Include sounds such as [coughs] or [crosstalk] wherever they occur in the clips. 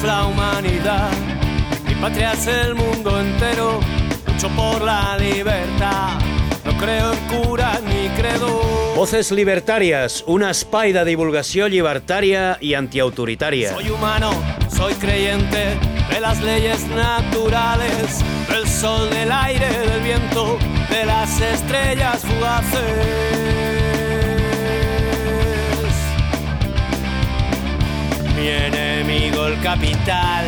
somos la humanidad. Mi patria es el mundo entero, lucho por la libertad. No creo en cura ni credo. Voces Libertàries, un espai de divulgació llibertària i antiautoritària. Soy humano, soy creyente de las leyes naturales, del sol, del aire, del viento, de las estrellas fugaces. Mi enemigo el capital,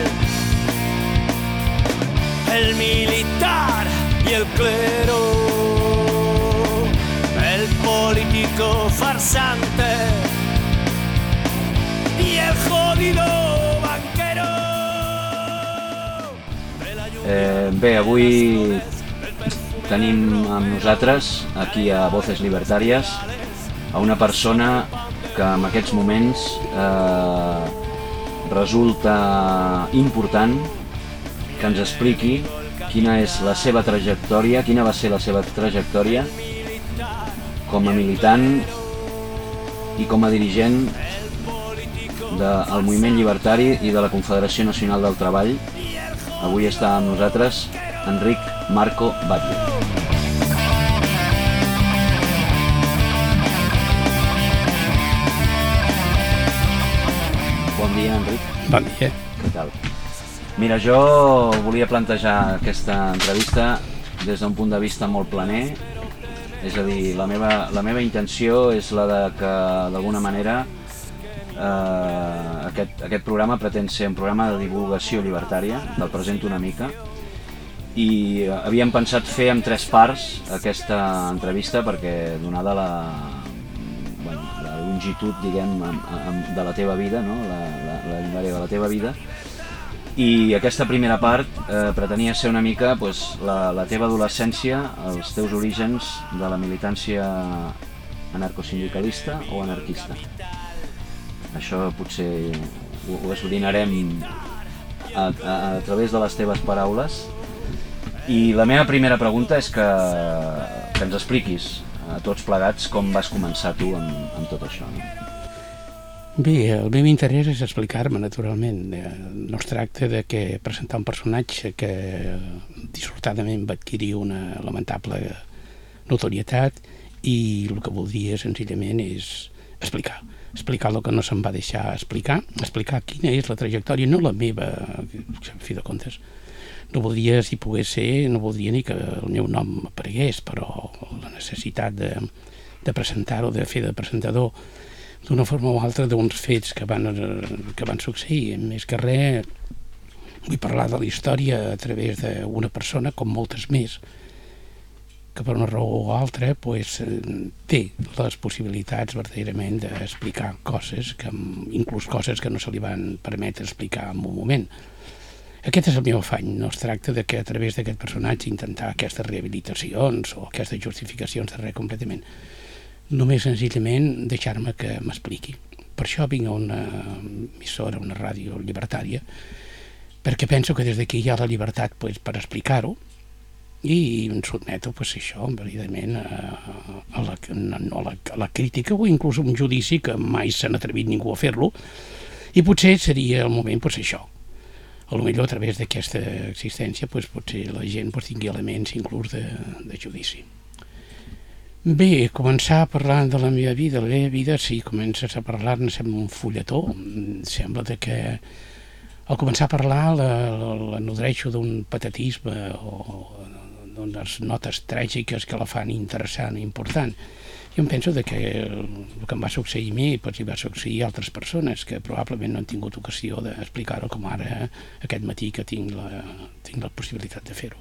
el militar y el clero, el político farsante. Y el jodido banquero. Eh, bé, avui tenim amb nosaltres, aquí a Voces Libertàries, a una persona que en aquests moments eh, resulta important que ens expliqui quina és la seva trajectòria, quina va ser la seva trajectòria com a militant i com a dirigent del moviment llibertari i de la Confederació Nacional del Treball. Avui està amb nosaltres Enric Marco Batlle. Bon dia. Què tal? Mira, jo volia plantejar aquesta entrevista des d'un punt de vista molt planer, és a dir, la meva, la meva intenció és la de que d'alguna manera eh, aquest, aquest programa pretén ser un programa de divulgació llibertària, te'l presento una mica, i havíem pensat fer en tres parts aquesta entrevista perquè donada la longitud diguem, amb, amb, de la teva vida, no? la, la, la llargària de la teva vida, i aquesta primera part eh, pretenia ser una mica pues, la, la teva adolescència, els teus orígens de la militància anarcosindicalista o anarquista. Això potser ho, ho esbrinarem a, a, a través de les teves paraules. I la meva primera pregunta és que, que ens expliquis a tots plegats com vas començar tu amb, amb tot això. No? Bé, el meu interès és explicar-me, naturalment. Eh, No es tracta de que presentar un personatge que dissortadament va adquirir una lamentable notorietat i el que voldria senzillament és explicar explicar el que no se'm va deixar explicar, explicar quina és la trajectòria, no la meva, a fi de comptes. No voldria, si pogués ser, no voldria ni que el meu nom aparegués, però la necessitat de, de presentar-ho, de fer de presentador, d'una forma o altra d'uns fets que van, que van succeir. Més que res, vull parlar de la història a través d'una persona, com moltes més, que per una raó o altra pues, té les possibilitats verdaderament d'explicar coses, que, inclús coses que no se li van permetre explicar en un moment. Aquest és el meu afany, no es tracta de que a través d'aquest personatge intentar aquestes rehabilitacions o aquestes justificacions de res completament. Només senzillament deixar-me que m'expliqui. Per això vinc a una emissora, una ràdio llibertària, perquè penso que des d'aquí hi ha la llibertat pues, per explicar-ho i em sotmeto pues, això, evidentment, a, a, la, a, la, a la crítica o inclús un judici que mai s'ha atrevit ningú a fer-lo i potser seria el moment pues, això, a lo millor a través d'aquesta existència pues, potser la gent pues, tingui elements inclús de, de judici. Bé, començar a parlar de la meva vida, la meva vida, si comences a parlar-ne sembla un fulletó, sembla de que al començar a parlar la, la, la nodreixo d'un patatisme o d'unes notes tràgiques que la fan interessant i important. Jo em penso de que el que em va succeir a mi potser va succeir a altres persones que probablement no han tingut ocasió d'explicar-ho com ara aquest matí que tinc la, tinc la possibilitat de fer-ho.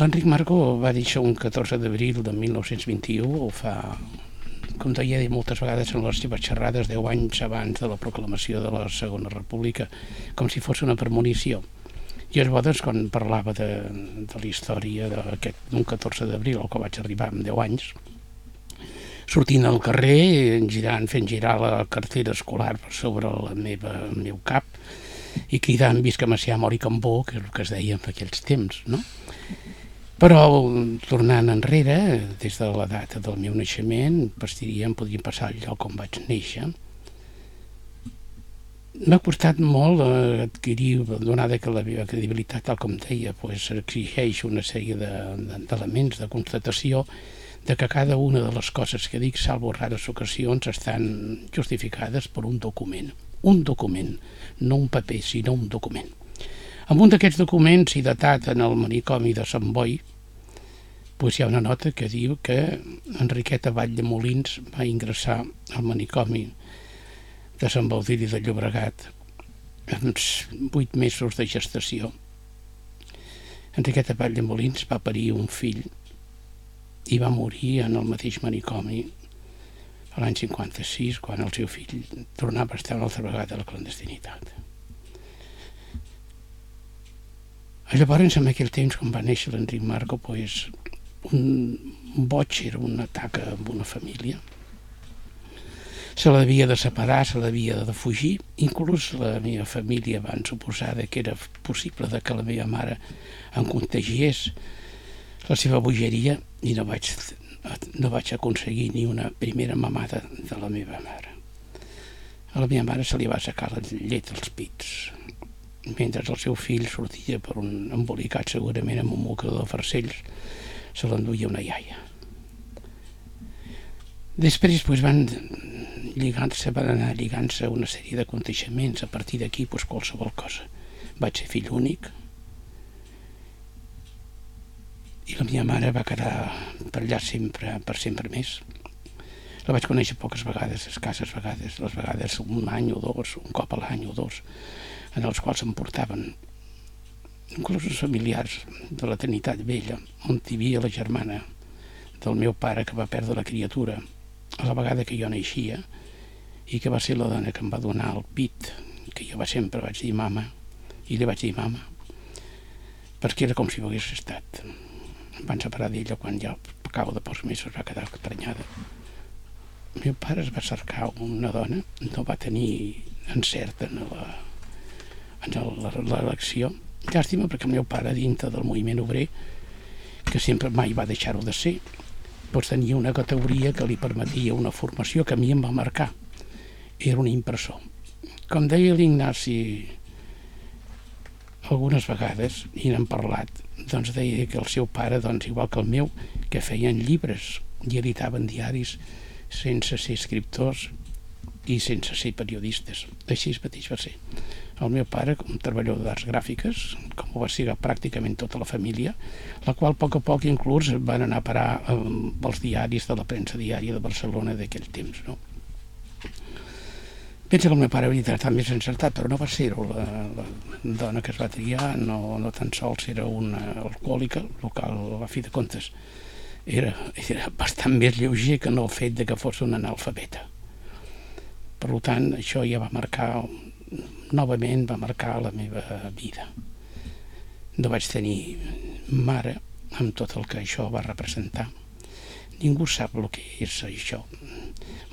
L'Enric Marco va dir un 14 d'abril de 1921, o fa, com deia moltes vegades en les seves xerrades, 10 anys abans de la proclamació de la Segona República, com si fos una premonició. I bo, doncs, quan parlava de, de la història d'un 14 d'abril, al que vaig arribar amb 10 anys, sortint al carrer, girant, fent girar la cartera escolar per sobre la meva, el meu cap, i cridant visca Macià Mori Cambó, que és el que es deia en aquells temps, no? Però, tornant enrere, des de la data del meu naixement, em podria passar al lloc on vaig néixer, M'ha costat molt adquirir, donada que la meva credibilitat, tal com deia, pues, exigeix una sèrie d'elements de, de, de constatació de que cada una de les coses que dic, salvo rares ocasions, estan justificades per un document. Un document, no un paper, sinó un document. En un d'aquests documents, i datat en el manicomi de Sant Boi, pues hi ha una nota que diu que Enriqueta Vall de Molins va ingressar al manicomi de Sant Baudiri de Llobregat amb vuit mesos de gestació. Enriqueta Vall de Molins va parir un fill i va morir en el mateix manicomi l'any 56, quan el seu fill tornava a estar una altra vegada a la clandestinitat. Llavors, en aquell temps, quan va néixer l'Enric Marco, pues, un boig era un atac amb una família, se l'havia de separar, se l'havia de fugir. Inclús la meva família van suposar que era possible de que la meva mare em contagiés la seva bogeria i no vaig, no vaig aconseguir ni una primera mamada de la meva mare. A la meva mare se li va secar la llet als pits, mentre el seu fill sortia per un embolicat segurament amb un mocador de farcells, se l'enduia una iaia. Després pues, van lligant-se, van anar lligant-se una sèrie de aconteixements. A partir d'aquí, pues, qualsevol cosa. Vaig ser fill únic i la meva mare va quedar per allà sempre, per sempre més. La vaig conèixer poques vegades, escasses vegades, les vegades un any o dos, un cop a l'any o dos, en els quals em portaven inclús els familiars de la Trinitat Vella, on hi havia la germana del meu pare que va perdre la criatura a la vegada que jo naixia i que va ser la dona que em va donar el pit, que jo sempre vaig dir mama, i li vaig dir mama, perquè era com si ho hagués estat. Em van separar d'ella quan ja cabo de pocs mesos va quedar prenyada. El meu pare es va cercar una dona, no va tenir encert en la en l'elecció. Llàstima perquè el meu pare, dintre del moviment obrer, que sempre mai va deixar-ho de ser, doncs tenia una categoria que li permetia una formació que a mi em va marcar. Era un impressor. Com deia l'Ignasi algunes vegades, i n'hem parlat, doncs deia que el seu pare, doncs, igual que el meu, que feien llibres i editaven diaris sense ser escriptors i sense ser periodistes. Així mateix va ser el meu pare, un treballador d'arts gràfiques, com ho va ser pràcticament tota la família, la qual a poc a poc inclús van anar a parar amb els diaris de la premsa diària de Barcelona d'aquell temps. No? Pensa que el meu pare havia estat més encertat, però no va ser la, la dona que es va triar, no, no tan sols era una alcohòlica, local a fi de comptes. Era, era bastant més lleuger que no el fet de que fos un analfabeta. Per tant, això ja va marcar novament va marcar la meva vida. No vaig tenir mare amb tot el que això va representar. Ningú sap el que és això.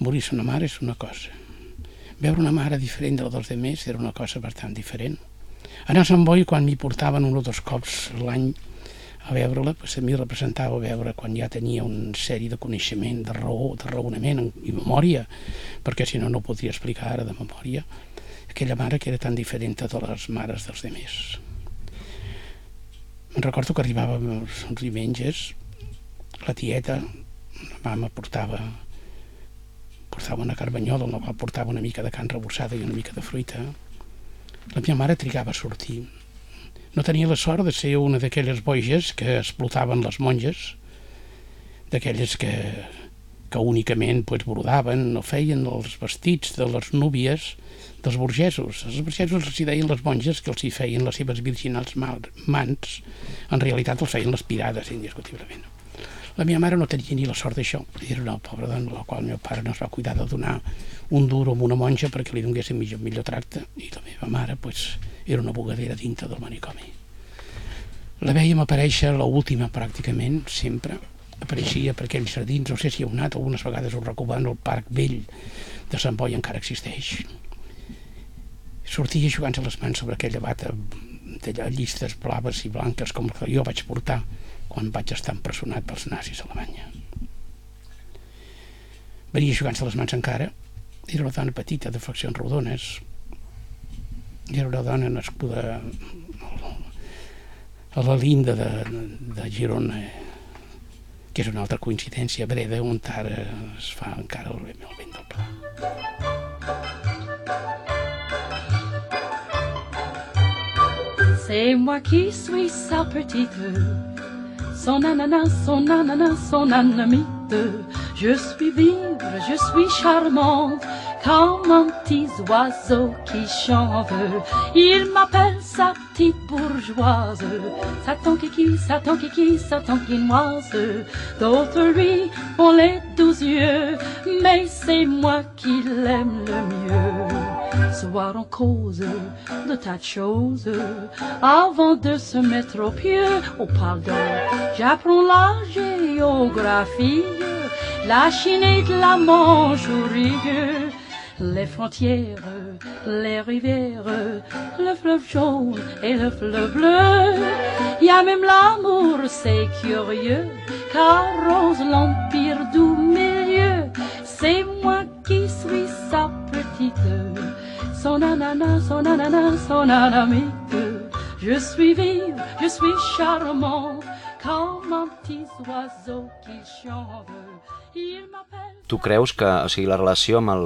Morir-se una mare és una cosa. Veure una mare diferent de la dels demés era una cosa bastant diferent. Anar a Sant Boi, quan m'hi portaven un o dos cops l'any a veure-la, pues a mi representava veure quan ja tenia un sèrie de coneixement, de raó, de raonament i memòria, perquè si no, no ho podria explicar ara de memòria, aquella mare que era tan diferent de les mares dels demés. Me'n recordo que arribàvem els diumenges, la tieta, la mama portava portava una carbanyola la qual portava una mica de carn rebossada i una mica de fruita. La meva mare trigava a sortir. No tenia la sort de ser una d'aquelles boges que explotaven les monges, d'aquelles que, que únicament pues, brodaven o feien els vestits de les núvies dels burgesos. Els burgesos els deien les monges que els hi feien les seves virginals mans, en realitat els feien les pirades, indiscutiblement. La meva mare no tenia ni la sort d'això. Era una pobra dona, la qual el meu pare no es va cuidar de donar un duro a una monja perquè li donguessin millor, millor tracte, i la meva mare pues, era una bugadera dintre del manicomi. La veiem aparèixer l'última pràcticament, sempre, apareixia per aquells jardins, no sé si heu anat, algunes vegades ho recomano, el Parc Vell de Sant Boi encara existeix sortia jugant-se les mans sobre aquella bata de llistes blaves i blanques com que jo vaig portar quan vaig estar empresonat pels nazis a Alemanya. Venia jugant-se les mans encara, era una dona petita de faccions rodones, era una dona nascuda a la linda de, de Girona, que és una altra coincidència, Breda, on ara es fa encara el, el vent del pla. C'est moi qui suis sa petite, son ananas, son ananas, son anamite. Je suis vive, je suis charmante, comme un petit oiseau qui chante. Il m'appelle sa petite bourgeoise, Satan kiki, Satan kiki, Satan quinoise. D'autres lui ont les douze yeux, mais c'est moi qui l'aime le mieux. Soir en cause de tas de choses, avant de se mettre au pied, au pardon, j'apprends la géographie, la Chine et de la Manchourie les frontières, les rivières, le fleuve jaune et le fleuve bleu. Y a même l'amour, c'est curieux, car rose l'empire du milieu. C'est moi qui suis sa petite, son ananas, son ananas, son anamique. Je suis vive, je suis charmant, comme un petit oiseau qui chante. Tu creus que, o sigui, la relació amb el,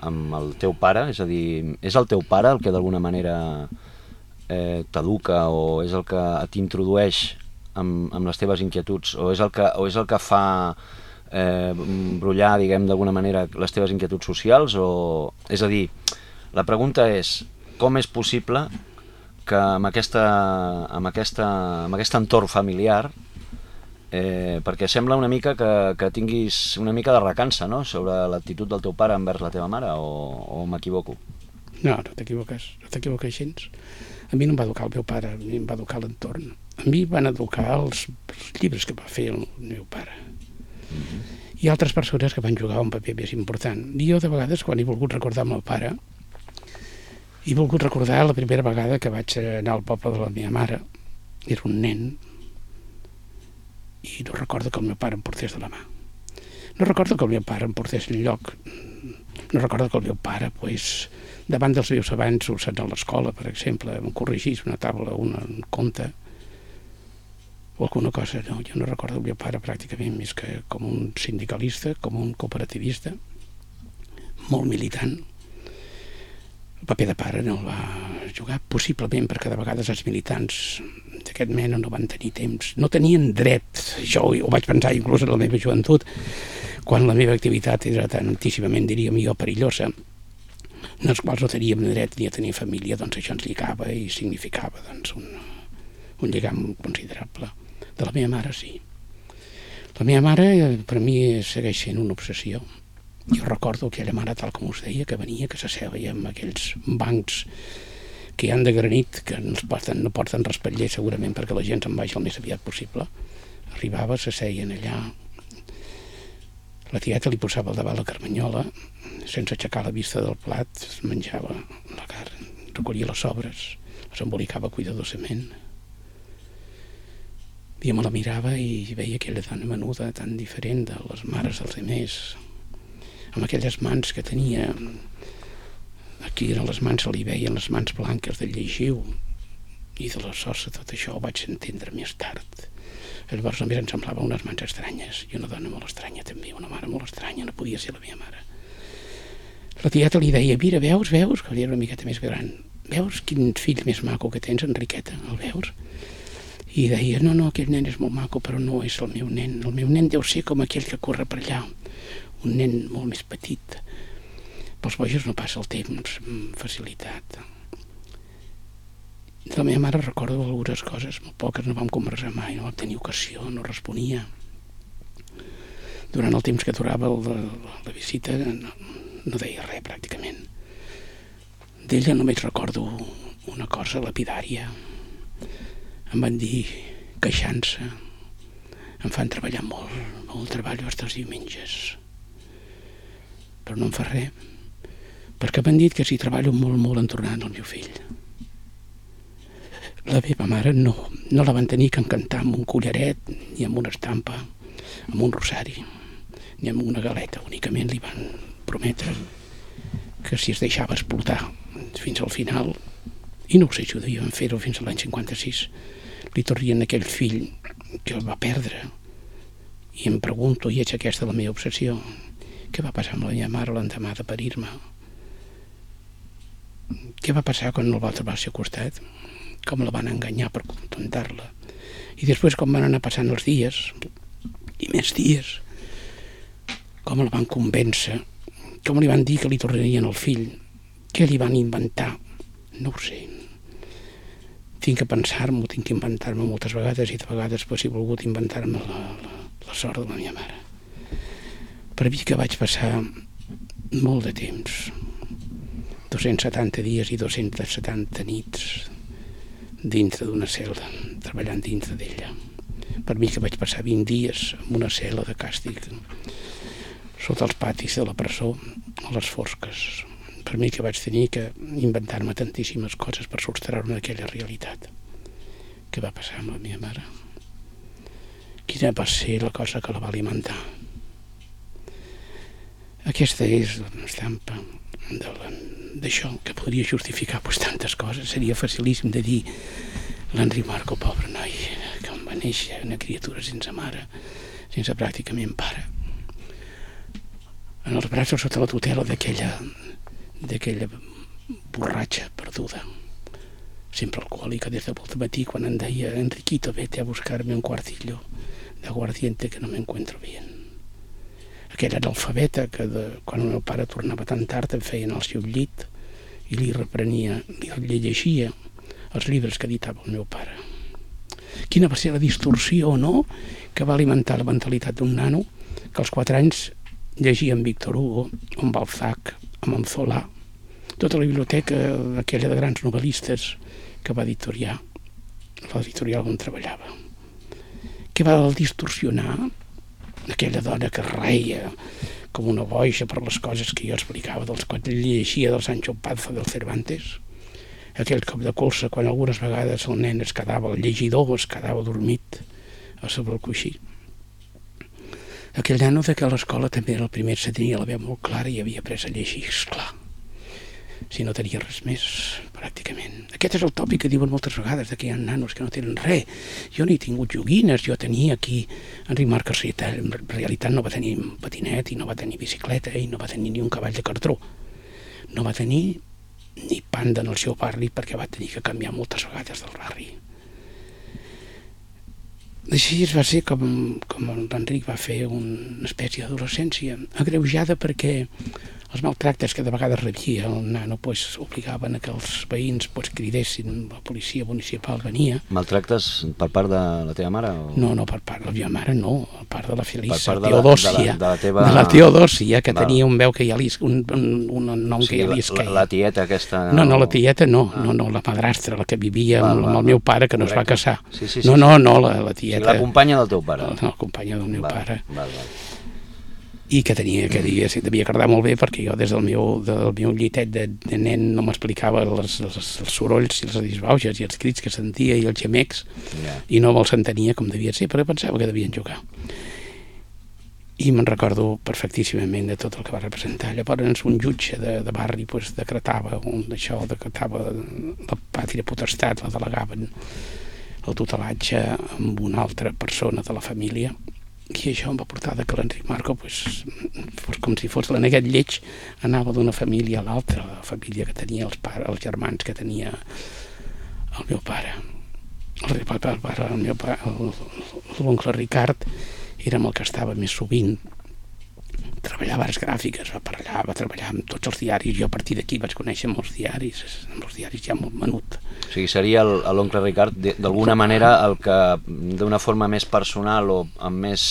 amb el teu pare, és a dir, és el teu pare el que d'alguna manera eh, t'educa o és el que t'introdueix amb, amb les teves inquietuds? O és el que, o és el que fa eh, brollar, diguem, d'alguna manera les teves inquietuds socials? O... És a dir, la pregunta és com és possible que amb, aquesta, amb, aquesta, amb aquest entorn familiar eh, perquè sembla una mica que, que tinguis una mica de recança no? sobre l'actitud del teu pare envers la teva mare o, o m'equivoco? No, no t'equivoques, no t'equivoques gens. A mi no em va educar el meu pare, a mi em va educar l'entorn. A mi van educar els, els llibres que va fer el meu pare. Mm -hmm. I altres persones que van jugar un paper més important. I jo, de vegades, quan he volgut recordar el meu pare, he volgut recordar la primera vegada que vaig anar al poble de la meva mare. Era un nen, i no recordo que el meu pare em portés de la mà. No recordo que el meu pare em portés lloc. No recordo que el meu pare, pues, davant dels meus avanços a l'escola, per exemple, em corregís una taula, un conte, o alguna cosa. No, jo no recordo el meu pare pràcticament més que com un sindicalista, com un cooperativista, molt militant. El paper de pare no el va jugar, possiblement perquè de vegades els militants d'aquest mena no van tenir temps, no tenien dret, això ho vaig pensar inclús en la meva joventut, quan la meva activitat era tantíssimament, diríem jo, perillosa, en els quals no teníem dret ni a tenir família, doncs això ens lligava i significava doncs, un, un lligam considerable. De la meva mare, sí. La meva mare, per mi, segueix sent una obsessió. Jo recordo aquella mare, tal com us deia, que venia, que s'asseia amb aquells bancs que hi han de granit, que no, porten, no porten respatller segurament perquè la gent se'n vagi el més aviat possible. Arribava, s'asseien allà, la tieta li posava al davant la carmanyola, sense aixecar la vista del plat, es menjava la carn, recollia les sobres, les embolicava cuidadosament. I me la mirava i veia aquella dona menuda tan diferent de les mares dels altres, amb aquelles mans que tenia Aquí eren les mans, li veien les mans blanques del llegiu i de la sossa tot això ho vaig entendre més tard. Llavors només em semblava unes mans estranyes i una dona molt estranya també, una mare molt estranya, no podia ser la meva mare. La tieta li deia, mira, veus, veus, que era una miqueta més gran, veus quin fill més maco que tens, Enriqueta, el veus? I deia, no, no, aquell nen és molt maco, però no és el meu nen. El meu nen deu ser com aquell que corre per allà, un nen molt més petit, pels bojos no passa el temps amb facilitat. De la meva mare recordo algunes coses, molt poques, no vam conversar mai, no vam tenir ocasió, no responia. Durant el temps que durava el, la, la visita no, no deia res pràcticament. D'ella només recordo una cosa lapidària. Em van dir queixant-se. Em fan treballar molt, molt treballo els diumenges. Però no em fa res perquè m'han dit que si treballo molt, molt en tornar al meu fill. La meva mare no, no la van tenir que encantar amb un collaret, ni amb una estampa, amb un rosari, ni amb una galeta. Únicament li van prometre que si es deixava explotar fins al final, I no si ho devien fer-ho fins a l'any 56. Li torrien aquell fill que el va perdre. I em pregunto, i és aquesta la meva obsessió, què va passar amb la meva mare l'endemà de parir-me? Què va passar quan el va trobar al seu costat? Com la van enganyar per contentar-la? I després com van anar passant els dies, i més dies, com el van convèncer, com li van dir que li tornarien el fill, què li van inventar, no ho sé. Tinc que pensar-m'ho, tinc que inventar-me moltes vegades i de vegades pues, he volgut inventar-me la, la, la sort de la meva mare. Per mi que vaig passar molt de temps, 270 dies i 270 nits dintre d'una cel·la, treballant dintre d'ella. Per mi que vaig passar 20 dies en una cel·la de càstig, sota els patis de la presó, a les fosques. Per mi que vaig tenir que inventar-me tantíssimes coses per sostreure-me d'aquella realitat. Què va passar amb la meva mare? Quina va ser la cosa que la va alimentar? Aquesta és l'estampa d'això que podria justificar pues, tantes coses. Seria facilíssim de dir l'Henri Marco, pobre noi, que va néixer una criatura sense mare, sense pràcticament pare. En els braços sota la tutela d'aquella d'aquella borratxa perduda sempre alcohòlica des de molt matí quan em deia Enriquito, vete a buscarme un cuartillo de aguardiente que no me encuentro bien aquella analfabeta que de, quan el meu pare tornava tan tard em feien al seu llit i li reprenia, li llegia els llibres que editava el meu pare. Quina va ser la distorsió o no que va alimentar la mentalitat d'un nano que als quatre anys llegia en Víctor Hugo, en Balzac, en Zola, tota la biblioteca aquella de grans novel·listes que va editoriar, l'editorial on treballava. Què va distorsionar aquella dona que reia com una boixa per les coses que jo explicava dels quan llegia del Sancho Panza del Cervantes. Aquell cop de colze quan algunes vegades el nen es quedava, el llegidor es quedava dormit a sobre el coixí. Aquell nano de que a l'escola també era el primer, se tenia la veu molt clara i havia après a llegir, esclar si no tenia res més, pràcticament. Aquest és el tòpic que diuen moltes vegades, de que hi ha nanos que no tenen res. Jo n'he tingut joguines, jo tenia aquí Enric Arceta, en realitat no va tenir patinet i no va tenir bicicleta i no va tenir ni un cavall de cartró. No va tenir ni panda en el seu barri perquè va tenir que canviar moltes vegades del barri. Així es va ser com, com l'Enric va fer una espècie d'adolescència, agreujada perquè els maltractes que de vegades rebia el nano pues, obligaven a que els veïns pues, cridessin, la policia municipal venia. Maltractes per part de la teva mare? O... No, no, per part de la meva mare no, per part de la Felissa, de Teodòsia, de la, de la, teva... de la Teodòsia, que Val. tenia un veu que ja li, un, un, un nom o que sigui, ja li la, esqueia. la, la tieta aquesta... No, no, la tieta no, no, no, la madrastra, la que vivia Val, amb, val, amb el meu pare, que no es va Correcte. casar. Sí, sí, sí, no, no, no, la, la O sigui, tieta... la companya del teu pare. No, no, la companya del meu val, pare. Val, val. I que tenia que devia, devia agradar molt bé perquè jo des del meu, del meu llitet de, de nen no m'explicava els, els, els sorolls i les disbauges i els crits que sentia i els gemecs Ja. i no me'ls entenia com devia ser, però pensava que devien jugar. I me'n recordo perfectíssimament de tot el que va representar. Llavors un jutge de, de barri pues, decretava un d'això, decretava la pàtria potestat, la delegaven el tutelatge amb una altra persona de la família i això em va portar que l'Enric Marco pues, fos com si fos l'aneguet lleig anava d'una família a l'altra la família que tenia els, pares, els germans que tenia el meu pare. El, el, el, el meu pare l'oncle Ricard era amb el que estava més sovint treballava les gràfiques, va allà, va treballar amb tots els diaris, jo a partir d'aquí vaig conèixer molts diaris, amb els diaris ja molt menut. O sigui, seria l'oncle Ricard d'alguna manera el que d'una forma més personal o amb més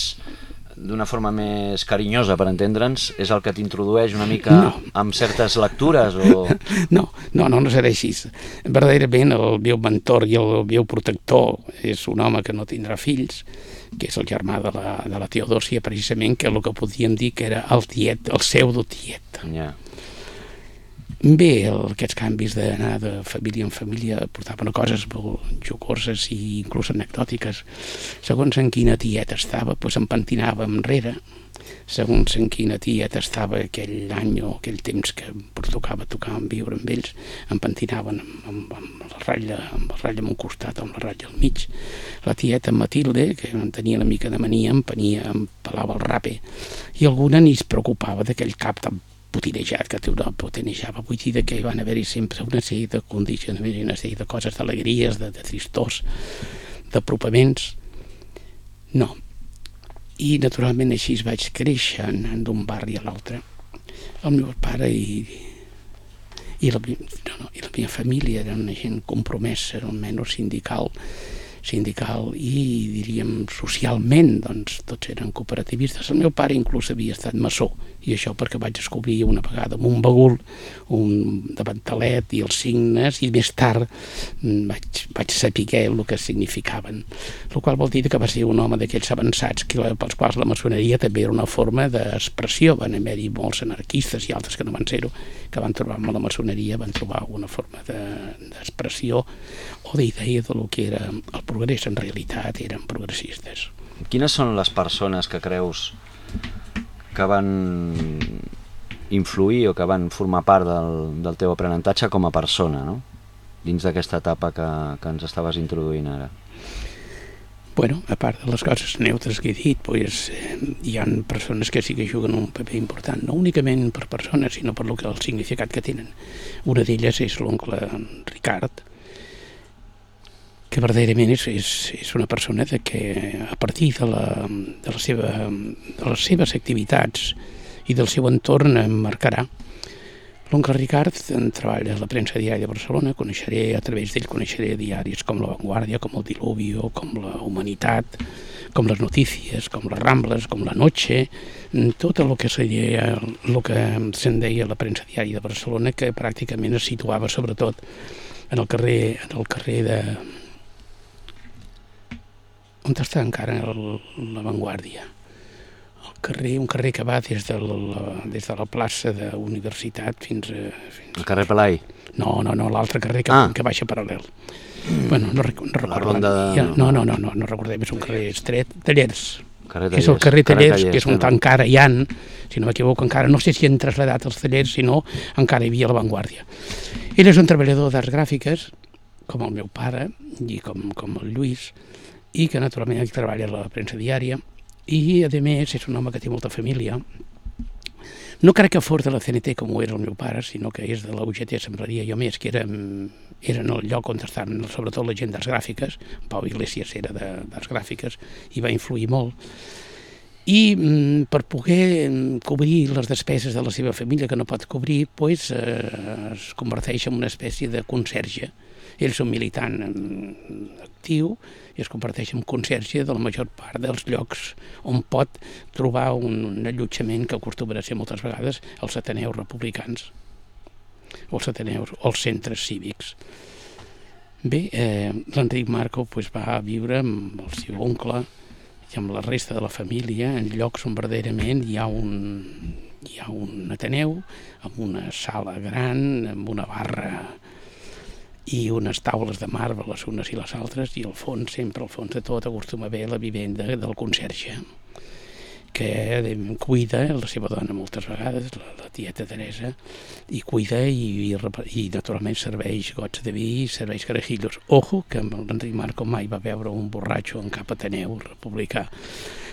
d'una forma més carinyosa, per entendre'ns, és el que t'introdueix una mica No. amb certes lectures o... [laughs] No, no, no, no serà així. Verdaderament el meu mentor i el meu protector és un home que no tindrà fills, que és el germà de la, de la Teodòsia, precisament, que el que podíem dir que era el tiet, el pseudo tiet. Ja. Bé, el, aquests canvis d'anar de família en família portaven a coses molt jocoses i inclús anecdòtiques. Segons en quina tieta estava, doncs em pentinava enrere segons en quina tieta estava aquell any o aquell temps que tocava tocar en viure amb ells, em pentinaven amb, amb, amb la ratlla, amb la ratlla en un costat o amb la ratlla al mig. La tieta Matilde, que en tenia una mica de mania, em penia, em pelava el rape, i alguna ni es preocupava d'aquell cap tan potinejat que Europa potinejava. Vull dir que hi van haver-hi sempre una sèrie de condicions, una sèrie de coses, d'alegries, de, de tristors, d'apropaments. No, i naturalment així vaig créixer d'un barri a l'altre el meu pare i, i, la, no, no, i la meva família era una gent compromesa, almenys sindical sindical i, diríem, socialment, doncs, tots eren cooperativistes. El meu pare inclús havia estat maçó, i això perquè vaig descobrir una vegada amb un bagul, un davantalet i els signes, i més tard mm, vaig, vaig saber el que significaven. El qual vol dir que va ser un home d'aquells avançats que, pels quals la maçoneria també era una forma d'expressió. Van haver-hi molts anarquistes i altres que no van ser-ho, que van trobar amb la maçoneria, van trobar una forma d'expressió de, o d'idea de lo que era el progrés, en realitat eren progressistes. Quines són les persones que creus que van influir o que van formar part del, del teu aprenentatge com a persona, no? dins d'aquesta etapa que, que ens estaves introduint ara? Bueno, a part de les coses neutres que he dit, pues, eh, hi ha persones que sí que juguen un paper important, no únicament per persones, sinó per el significat que tenen. Una d'elles és l'oncle Ricard, que verdaderament és, és, és una persona de que a partir de, la, de, la seva, de les seves activitats i del seu entorn em marcarà. L'oncle Ricard en treballa a la premsa diària de Barcelona, coneixeré a través d'ell coneixeré diaris com La Vanguardia, com El Diluvio, com La Humanitat, com Les Notícies, com Les Rambles, com La Noche, tot el que seria el que se'n deia la premsa diària de Barcelona, que pràcticament es situava sobretot en el carrer, en el carrer de, on està encara el, la Vanguardia? El carrer, un carrer que va des de la, des de la plaça de Universitat fins a... Fins... El carrer Pelai? No, no, no, l'altre carrer que, ah. que baixa paral·lel. Mm. Bueno, no, no recordo. La ronda de... No, no, no, no, no recordem, és un carrer estret. Tallers. Carrer Tallers. És el carrer Tallers, carrer Tallers que és on encara hi han, si no m'equivoco, encara, no sé si han traslladat els tallers, si no, encara hi havia la Vanguardia. Ell és un treballador d'arts gràfiques, com el meu pare i com, com el Lluís, i que naturalment ell treballa a la premsa diària. I a més és un home que té molta família. No crec que fos de la CNT com ho era el meu pare, sinó que és de la UGT Assembleria jo més, que era, era en el lloc on estan sobretot la gent d'arts gràfiques, Pau Iglesias era d'arts gràfiques i va influir molt. I mm, per poder mm, cobrir les despeses de la seva família que no pot cobrir, pues, eh, es converteix en una espècie de conserge. Ell és un militant mm, actiu i es converteix en conserge de la major part dels llocs on pot trobar un, un allotjament que acostuma a ser moltes vegades els ateneus republicans o els ateneus o els centres cívics. Bé, eh, l'Enric Marco pues, va viure amb el seu oncle i amb la resta de la família en llocs on verdaderament hi ha un, hi ha un Ateneu amb una sala gran, amb una barra i unes taules de marbre, les unes i les altres, i al fons, sempre al fons de tot, acostuma haver la vivenda del conserge, que cuida la seva dona moltes vegades, la, la tieta Teresa, i cuida i, i, i naturalment serveix gots de vi i serveix carajillos. Ojo, que l'Enric Marco mai va veure un borratxo en cap Ateneu republicà,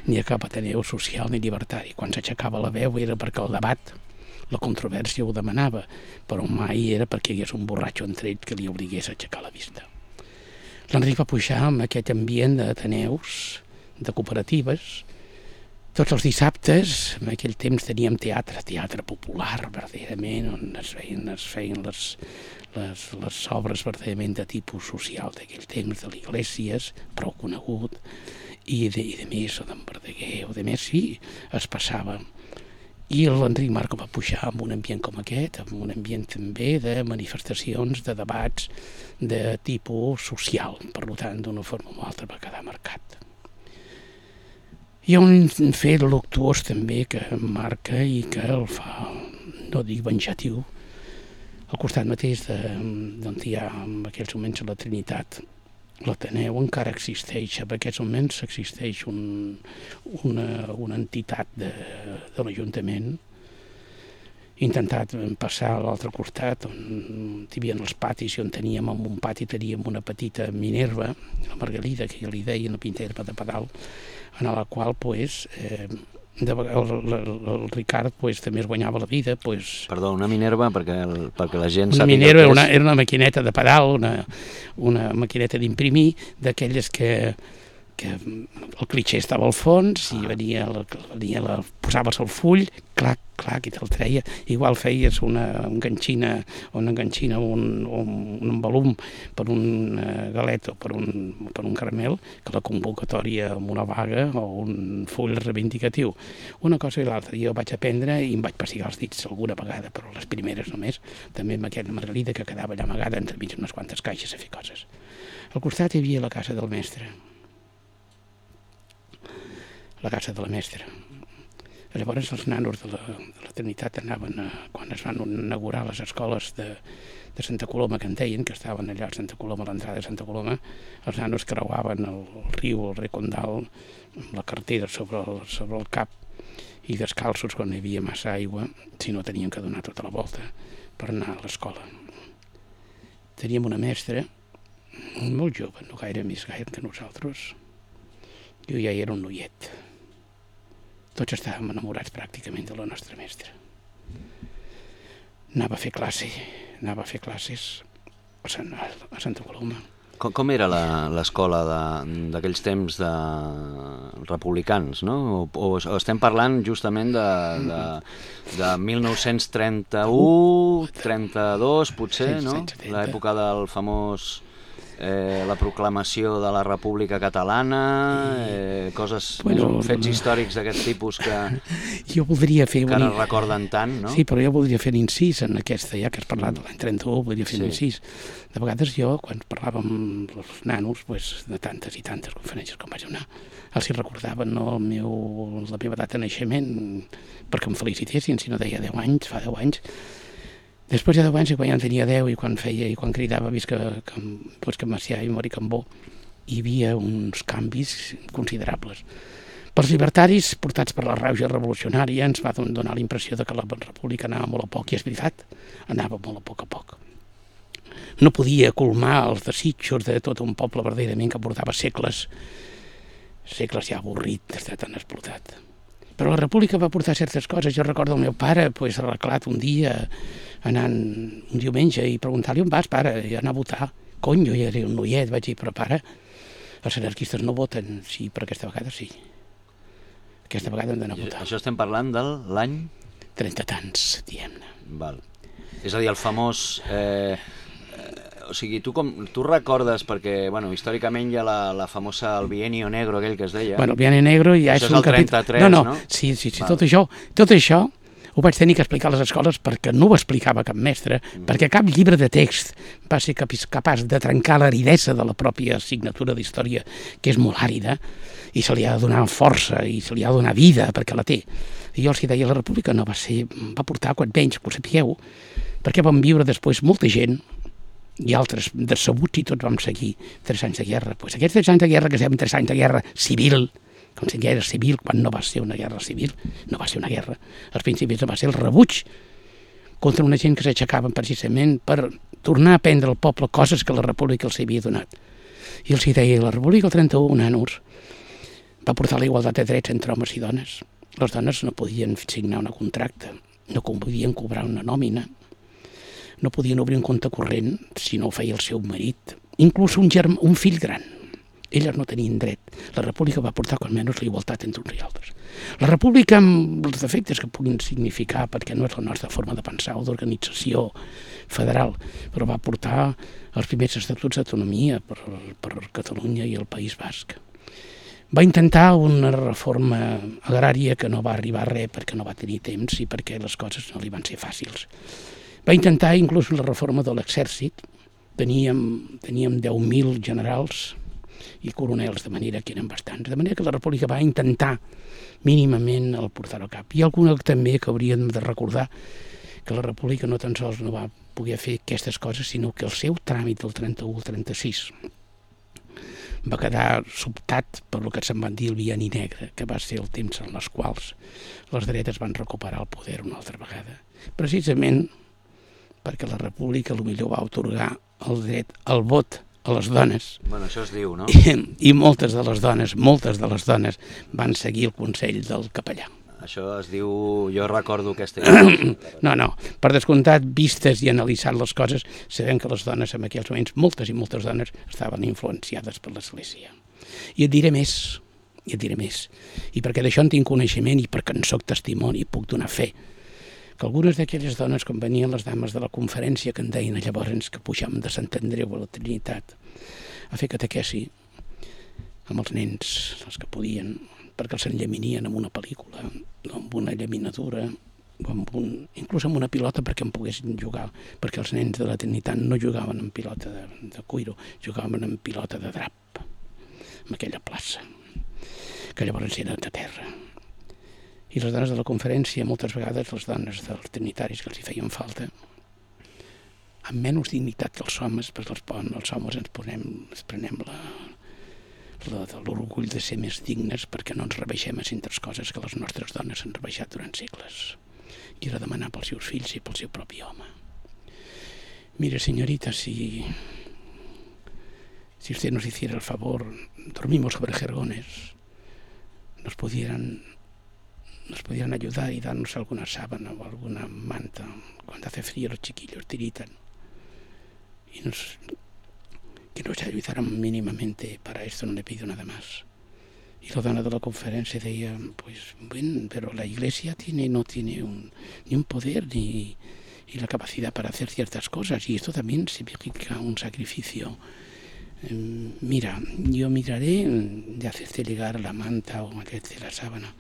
ni a cap Ateneu social ni llibertari. Quan s'aixecava la veu era perquè el debat la controvèrsia ho demanava, però mai era perquè hi hagués un borratxo entre ells que li obligués a aixecar la vista. L'Enric va pujar amb aquest ambient d'Ateneus, de cooperatives, tots els dissabtes, en aquell temps teníem teatre, teatre popular, verdaderament, on es feien, es feien les, les, les obres verdaderament de tipus social d'aquell temps, de l'Iglesias, prou conegut, i de, i de més, o d'en Verdaguer, o de més, sí, es passava i l'Enric Marco va pujar amb un ambient com aquest, amb un ambient també de manifestacions, de debats de tipus social, per tant, d'una forma o altra va quedar marcat. Hi ha un fet luctuós també que marca i que el fa, no dic venjatiu, al costat mateix d'on hi ha en aquells moments la Trinitat, l'Ateneu encara existeix, en aquests moments existeix un, una, una entitat de, de l'Ajuntament intentat passar a l'altre costat on hi havia els patis i on teníem en un pati teníem una petita Minerva, la Margalida, que li deien la Pinterva de Pedal, en la qual pues, eh, de, el, el, el Ricard pues, també es guanyava la vida. Pues, Perdó, una Minerva perquè, el, perquè la gent sàpiga Minerva és. una, era una maquineta de pedal, una, una maquineta d'imprimir, d'aquelles que, que el clitxer estava al fons i venia, la, venia la, posaves el full, clac, clac, i te'l treia. Igual feies una enganxina una enganxina o un, o un envolum per un uh, galet o per un, per un caramel, que la convocatòria amb una vaga o un full reivindicatiu. Una cosa i l'altra. Jo vaig aprendre i em vaig passigar els dits alguna vegada, però les primeres només, també amb aquella margalida que quedava allà amagada entremig unes quantes caixes a fer coses. Al costat hi havia la casa del mestre, la casa de la mestra. Llavors els nanos de la, de la Trinitat anaven, a, quan es van inaugurar les escoles de, de Santa Coloma, que en deien, que estaven allà a Santa Coloma, a l'entrada de Santa Coloma, els nanos creuaven el, el riu, el Recondal, amb la cartera sobre el, sobre el cap i descalços quan hi havia massa aigua, si no tenien que donar tota la volta per anar a l'escola. Teníem una mestra molt jove, no gaire més gaire que nosaltres. Jo ja era un noiet. Tots estàvem enamorats pràcticament de la nostra mestra. Anava a fer classe, anava a fer classes a, Sant, a Santa Coloma. Com, com era la- l'escola d'aquells temps de republicans, no? O, o, o estem parlant justament de, de, de 1931, 32, potser, no? 70. L'època del famós... Eh, la proclamació de la República Catalana, eh, coses, Bueno, fets no. històrics d'aquest tipus que, [laughs] Jo voldria fer que un... ara recorden tant, no? Sí, però jo voldria fer l'incís en aquesta, ja que has parlat de l'any 31, voldria fer Sí. l'incís. De vegades jo, quan parlàvem amb els nanos, pues, de tantes i tantes conferències com vaig anar, els hi recordaven no, el meu, la meva data de naixement perquè em felicitessin, si no deia 10 anys, fa 10 anys. Després de 10 anys, quan ja en tenia 10 i quan feia i quan cridava visca que, pues, que Macià i Mori Cambó, hi havia uns canvis considerables. Pels libertaris, portats per la rauja revolucionària, ens va don- donar la impressió de que la república anava molt a poc, i és veritat, anava molt a poc a poc. No podia colmar els desitjos de tot un poble verdaderament que portava segles, segles ja avorrit d'estar tan explotat. Però la república va portar certes coses. Jo recordo el meu pare, pues, arreglat un dia, anant un diumenge i preguntar-li on vas, pare, i anar a votar. Cony, jo ja era un noiet, vaig dir, però pare, els anarquistes no voten, sí, però aquesta vegada sí. Aquesta vegada hem d'anar a votar. Això estem parlant de l'any... Trenta tants, diguem-ne. Val. És a dir, el famós... Eh, eh, o sigui, tu, com, tu recordes, perquè bueno, històricament hi ha la, la famosa el bienio negro aquell que es deia, Bueno, el Viane Negro ja Això és és un el capítol... 33, no, no, no? sí, sí, sí, Val. tot això, tot això ho vaig tenir que explicar a les escoles perquè no ho explicava cap mestre, Mm. perquè cap llibre de text va ser capaç de trencar l'aridesa de la pròpia assignatura d'història, que és molt àrida, i se li ha de donar força i se li ha de donar vida perquè la té. I jo els hi deia, la república no va ser, va portar, quan menys, que ho sapigueu, perquè vam viure després molta gent i altres decebuts i tots vam seguir tres anys de guerra. Pues aquests tres anys de guerra, que semblen tres anys de guerra civil, com si guerra civil, quan no va ser una guerra civil, no va ser una guerra. Als principis va ser el rebuig contra una gent que s'aixecaven precisament per tornar a prendre al poble coses que la república els havia donat. I els hi deia, la república el 31, nanos, va portar la igualtat de drets entre homes i dones. Les dones no podien signar un contracte, no podien cobrar una nòmina, no podien obrir un compte corrent si no ho feia el seu marit, inclús un, germ, un fill gran. Elles no tenien dret. La república va portar, com menys, la igualtat entre uns i altres. La república, amb els defectes que puguin significar, perquè no és la nostra forma de pensar o d'organització federal, però va portar els primers estatuts d'autonomia per, per Catalunya i el País Basc. Va intentar una reforma agrària que no va arribar a res perquè no va tenir temps i perquè les coses no li van ser fàcils. Va intentar inclús la reforma de l'exèrcit. Teníem, teníem 10.000 generals i coronels, de manera que eren bastants. De manera que la república va intentar mínimament el portar a cap. Ha alguna també que hauríem de recordar que la república no tan sols no va poder fer aquestes coses, sinó que el seu tràmit del 31 al 36 va quedar sobtat per lo que se'n van dir el bieni negre, que va ser el temps en les quals les dretes van recuperar el poder una altra vegada. Precisament perquè la república millor va otorgar el dret al vot a les dones. Bueno, això es diu, no? I, [laughs] I moltes de les dones, moltes de les dones van seguir el consell del capellà. Això es diu... Jo recordo aquesta... [coughs] no, no, per descomptat, vistes i analitzant les coses, sabem que les dones en aquells moments, moltes i moltes dones, estaven influenciades per l'Església. I et diré més, i et diré més, i perquè d'això en tinc coneixement i perquè en soc testimoni i puc donar fe, que algunes d'aquelles dones, quan venien les dames de la conferència, que en deien llavors que pujàvem de Sant Andreu a la Trinitat, a fer catequesi amb els nens, els que podien, perquè els enllaminien amb una pel·lícula, amb una llaminadura, o amb un, inclús amb una pilota perquè en poguessin jugar, perquè els nens de la Trinitat no jugaven amb pilota de, de cuiro, jugaven amb pilota de drap, en aquella plaça, que llavors era de terra i les dones de la conferència, moltes vegades les dones dels trinitaris que els hi feien falta, amb menys dignitat que els homes, perquè els, els homes ens, ponem, ens prenem la, l'orgull de ser més dignes perquè no ens rebeixem a cintres coses que les nostres dones s'han rebaixat durant segles. I era demanar pels seus fills i pel seu propi home. Mire, señorita, si, si usted nos hiciera el favor, dormimos sobre jergones, nos pudieran nos podían ayudar y darnos alguna sábana o alguna manta. Cuando hace frío los chiquillos tiritan. Y nos, que nos ayudaran mínimamente para esto, no le pido nada más. Y lo dona de la conferencia decía, pues bueno, pero la iglesia tiene, no tiene un, ni un poder ni, la capacidad para hacer ciertas cosas y esto también significa un sacrificio. Eh, mira, yo miraré de hacerte llegar la manta o hacerte la sábana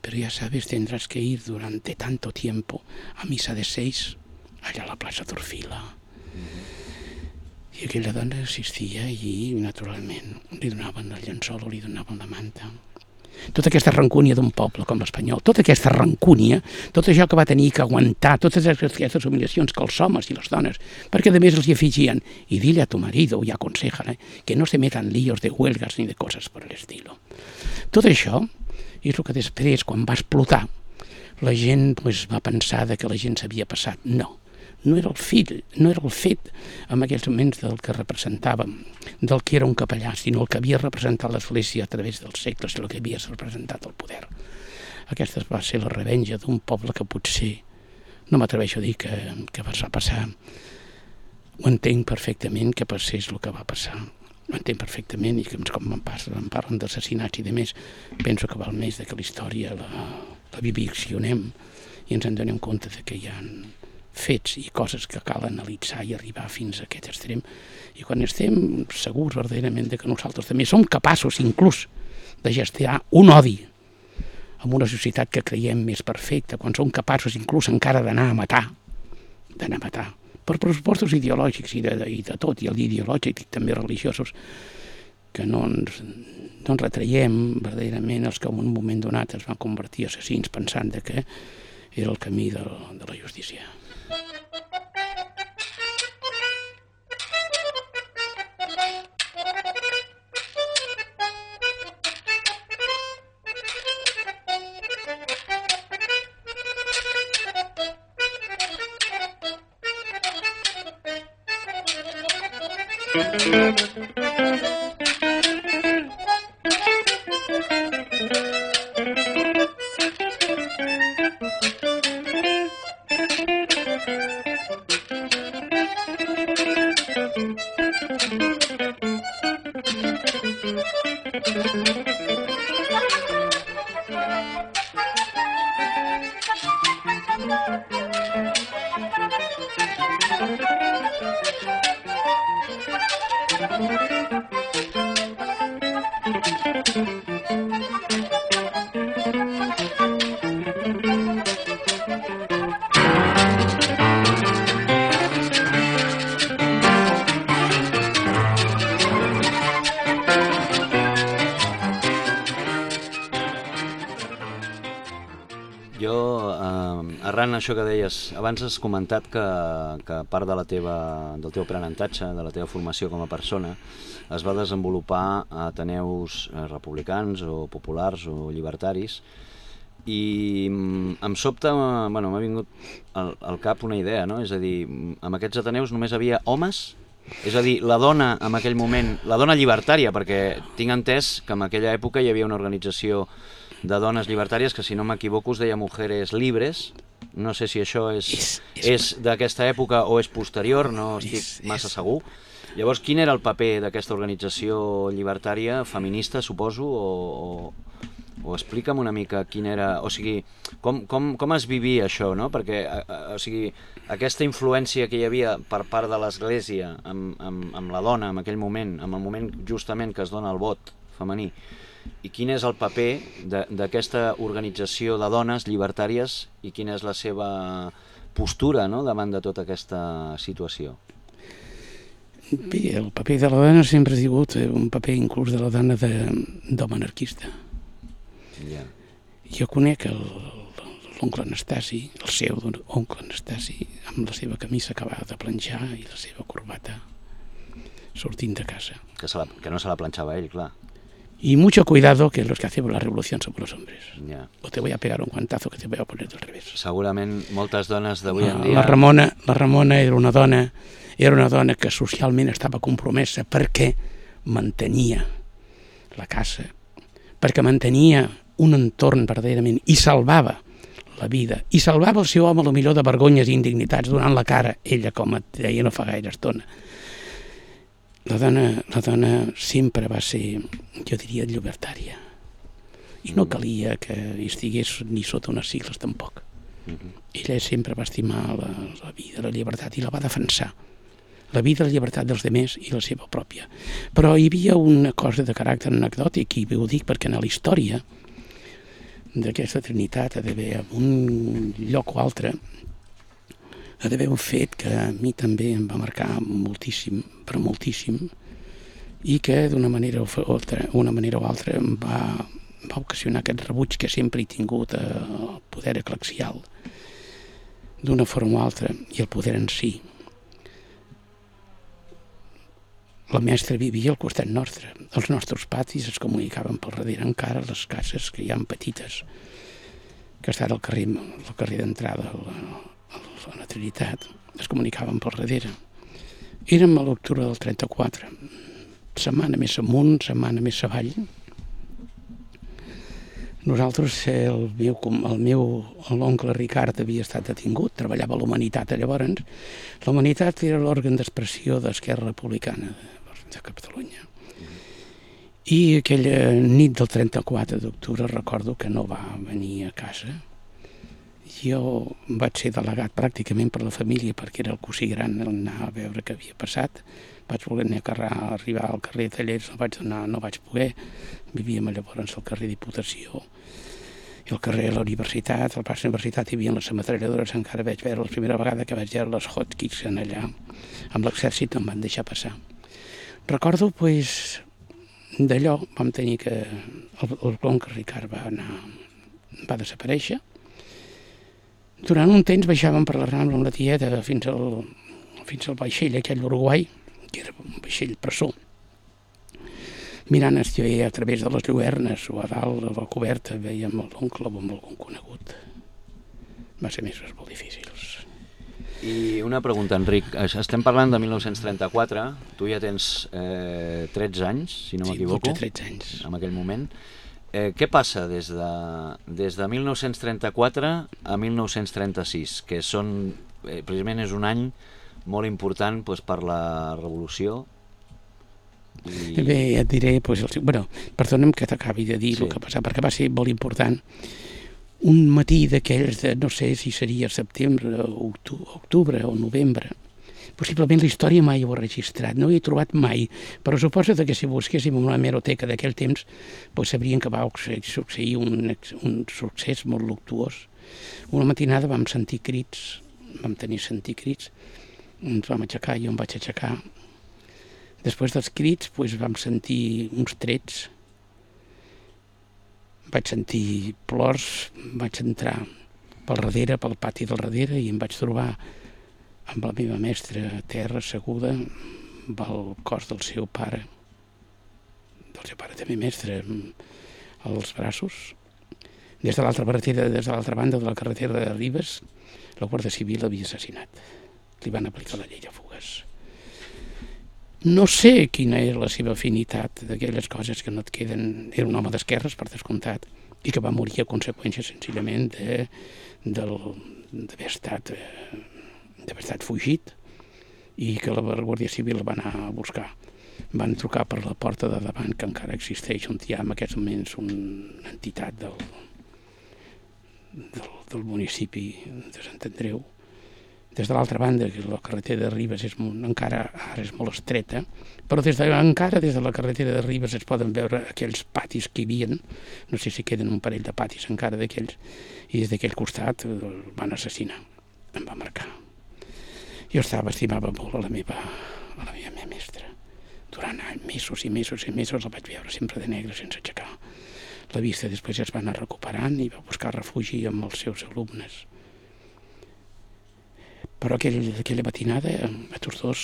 pero ya sabes, tendrás que ir durante tanto tiempo a misa de seis allà a la plaça d'Orfila. -hmm. I aquella dona assistia i, naturalment, li donaven el llençol o li donaven la manta. Tota aquesta rancúnia d'un poble com l'espanyol, tota aquesta rancúnia, tot això que va tenir que aguantar, totes aquestes humiliacions que els homes i les dones, perquè a més els hi i dile a tu marido i aconsejale que no se metan líos de huelgas ni de coses per l'estilo. Tot això i és el que després, quan va explotar, la gent pues, va pensar que la gent s'havia passat. No, no era el fill, no era el fet en aquells moments del que representàvem, del que era un capellà, sinó el que havia representat l'Església a través dels segles, el que havia representat el poder. Aquesta va ser la revenja d'un poble que potser, no m'atreveixo a dir que, que va passar, ho entenc perfectament que passés el que va passar entenc perfectament i que com em parlen, em parlen d'assassinats i de més, penso que val més de que la història la, la vivificcionem i ens en donem compte de que hi ha fets i coses que cal analitzar i arribar fins a aquest extrem. I quan estem segurs verdaderament de que nosaltres també som capaços inclús de gestionar un odi en una societat que creiem més perfecta, quan som capaços inclús encara d'anar a matar, d'anar a matar, per pressupostos ideològics i de, i de tot, i el ideològic i també religiosos, que no ens, no ens retraiem verdaderament els que en un moment donat es van convertir assassins pensant de que era el camí de, de la justícia. Thank you. thank you arran això que deies, abans has comentat que, que part de la teva, del teu aprenentatge, de la teva formació com a persona, es va desenvolupar a Ateneus eh, republicans o populars o llibertaris, i mm, em sobta, bueno, m'ha vingut al, al cap una idea, no? És a dir, amb aquests Ateneus només havia homes? És a dir, la dona en aquell moment, la dona llibertària, perquè tinc entès que en aquella època hi havia una organització de dones llibertàries que, si no m'equivoco, es deia Mujeres Libres. No sé si això és, és, és... és d'aquesta època o és posterior, no estic és, massa és... segur. Llavors, quin era el paper d'aquesta organització llibertària, feminista, suposo, o, o, o explica'm una mica quin era, o sigui, com, com, com es vivia això, no? Perquè, o sigui, aquesta influència que hi havia per part de l'Església amb, amb, amb la dona en aquell moment, en el moment justament que es dona el vot femení, i quin és el paper d'aquesta organització de dones llibertàries i quina és la seva postura no? davant de tota aquesta situació? Bé, el paper de la dona sempre ha sigut un paper inclús de la dona d'home anarquista. Yeah. Jo conec l'oncle Anastasi, el seu oncle Anastasi, amb la seva camisa acabada de planxar i la seva corbata sortint de casa. Que, se la, que no se la planxava ell, clar. Y mucho cuidado que los que hacemos la revolución somos los hombres. Yeah. O te voy a pegar un guantazo que te voy a poner del revés. Segurament moltes dones d'avui en dia... La Ramona, la Ramona era una dona era una dona que socialment estava compromesa perquè mantenia la casa, perquè mantenia un entorn verdaderament i salvava la vida i salvava el seu home, el millor de vergonyes i indignitats donant la cara, ella com et deia no fa gaire estona. La dona, la dona sempre va ser, jo diria, llibertària. I no calia que estigués ni sota unes sigles tampoc. Uh -huh. Ella sempre va estimar la, la vida, la llibertat i la va defensar la vida la llibertat dels demés i la seva pròpia. Però hi havia una cosa de caràcter anecdòtic, i ho dic perquè en la història d'aquesta Trinitat ha d'haver un lloc o altre ha d'haver un fet que a mi també em va marcar moltíssim, però moltíssim, i que d'una manera o altra, una manera o altra em va, va ocasionar aquest rebuig que sempre he tingut al poder eclexial d'una forma o altra i el poder en si La mestra vivia al costat nostre. Els nostres patis es comunicaven pel darrere encara les cases que hi ha petites, que estan al carrer, carrer d'entrada a, la, la Trinitat, es comunicaven pel darrere. Érem a l'octubre del 34, setmana més amunt, setmana més avall. Nosaltres, el meu, el meu l'oncle Ricard havia estat detingut, treballava a l'Humanitat llavors. La Humanitat era l'òrgan d'expressió d'Esquerra Republicana de Catalunya. I aquella nit del 34 d'octubre recordo que no va venir a casa. Jo vaig ser delegat pràcticament per la família perquè era el cosí gran anar a veure què havia passat. Vaig voler anar a arribar al carrer de Tallers, no vaig, donar, no vaig poder. Vivíem llavors al carrer Diputació i al carrer de la Universitat, al pas Universitat hi havia les ametralladores, encara vaig veure la primera vegada que vaig veure les hotkits en allà. Amb l'exèrcit em van deixar passar. Recordo, pues, d'allò vam tenir que... El, el Conca Ricard va anar... va desaparèixer. Durant un temps baixàvem per la Rambla amb la tieta fins al, fins al vaixell aquell d'Uruguai, que era un vaixell presó, mirant a través de les lluernes o a dalt a la coberta veiem l'oncle amb algun conegut. Va ser més molt difícils. I una pregunta, Enric. Estem parlant de 1934. Tu ja tens eh, 13 anys, si no m'equivoco. Sí, 13 anys. En aquell moment. Eh, què passa des de, des de 1934 a 1936? Que són, eh, precisament és un any molt important doncs, per la revolució i... Bé, et diré, doncs, el, bueno, perdona'm que t'acabi de dir sí. el que va passar, perquè va ser molt important un matí d'aquells de, no sé si seria setembre, octubre o novembre, possiblement la història mai ho ha registrat, no ho he trobat mai, però suposo que si busquéssim una hemeroteca d'aquell temps doncs sabrien que va succeir un, un succés molt luctuós. Una matinada vam sentir crits, vam tenir sentir crits, ens vam aixecar, jo em vaig aixecar. Després dels crits doncs, vam sentir uns trets, vaig sentir plors, vaig entrar. pel darrere, pel pati del darrere, i em vaig trobar amb la meva mestra terra, asseguda, el cos del seu pare, del seu pare també mestre, als braços. Des de l'altra carretera, des de l'altra banda de la carretera de Ribes, la Guàrdia Civil l'havia assassinat. Li van aplicar la llei de fugues. No sé quina era la seva afinitat d'aquelles coses que no et queden... Era un home d'esquerres, per descomptat, i que va morir a conseqüència senzillament d'haver estat, eh, d'haver estat fugit i que la Guàrdia Civil va anar a buscar. Van trucar per la porta de davant, que encara existeix, on hi ha en aquests moments una entitat del, del, del municipi de Sant Andreu. Des de l'altra banda, que la carretera de Ribes és encara ara és molt estreta, però des de, encara des de la carretera de Ribes es poden veure aquells patis que hi havia, no sé si queden un parell de patis encara d'aquells, i des d'aquell costat el van assassinar, em va marcar. Jo estava, estimava molt a la meva, a la meva mestra. Durant anys, mesos i mesos i mesos la vaig veure sempre de negre sense aixecar la vista. Després ja es va anar recuperant i va buscar refugi amb els seus alumnes. Però aquell, aquella matinada, a tots dos,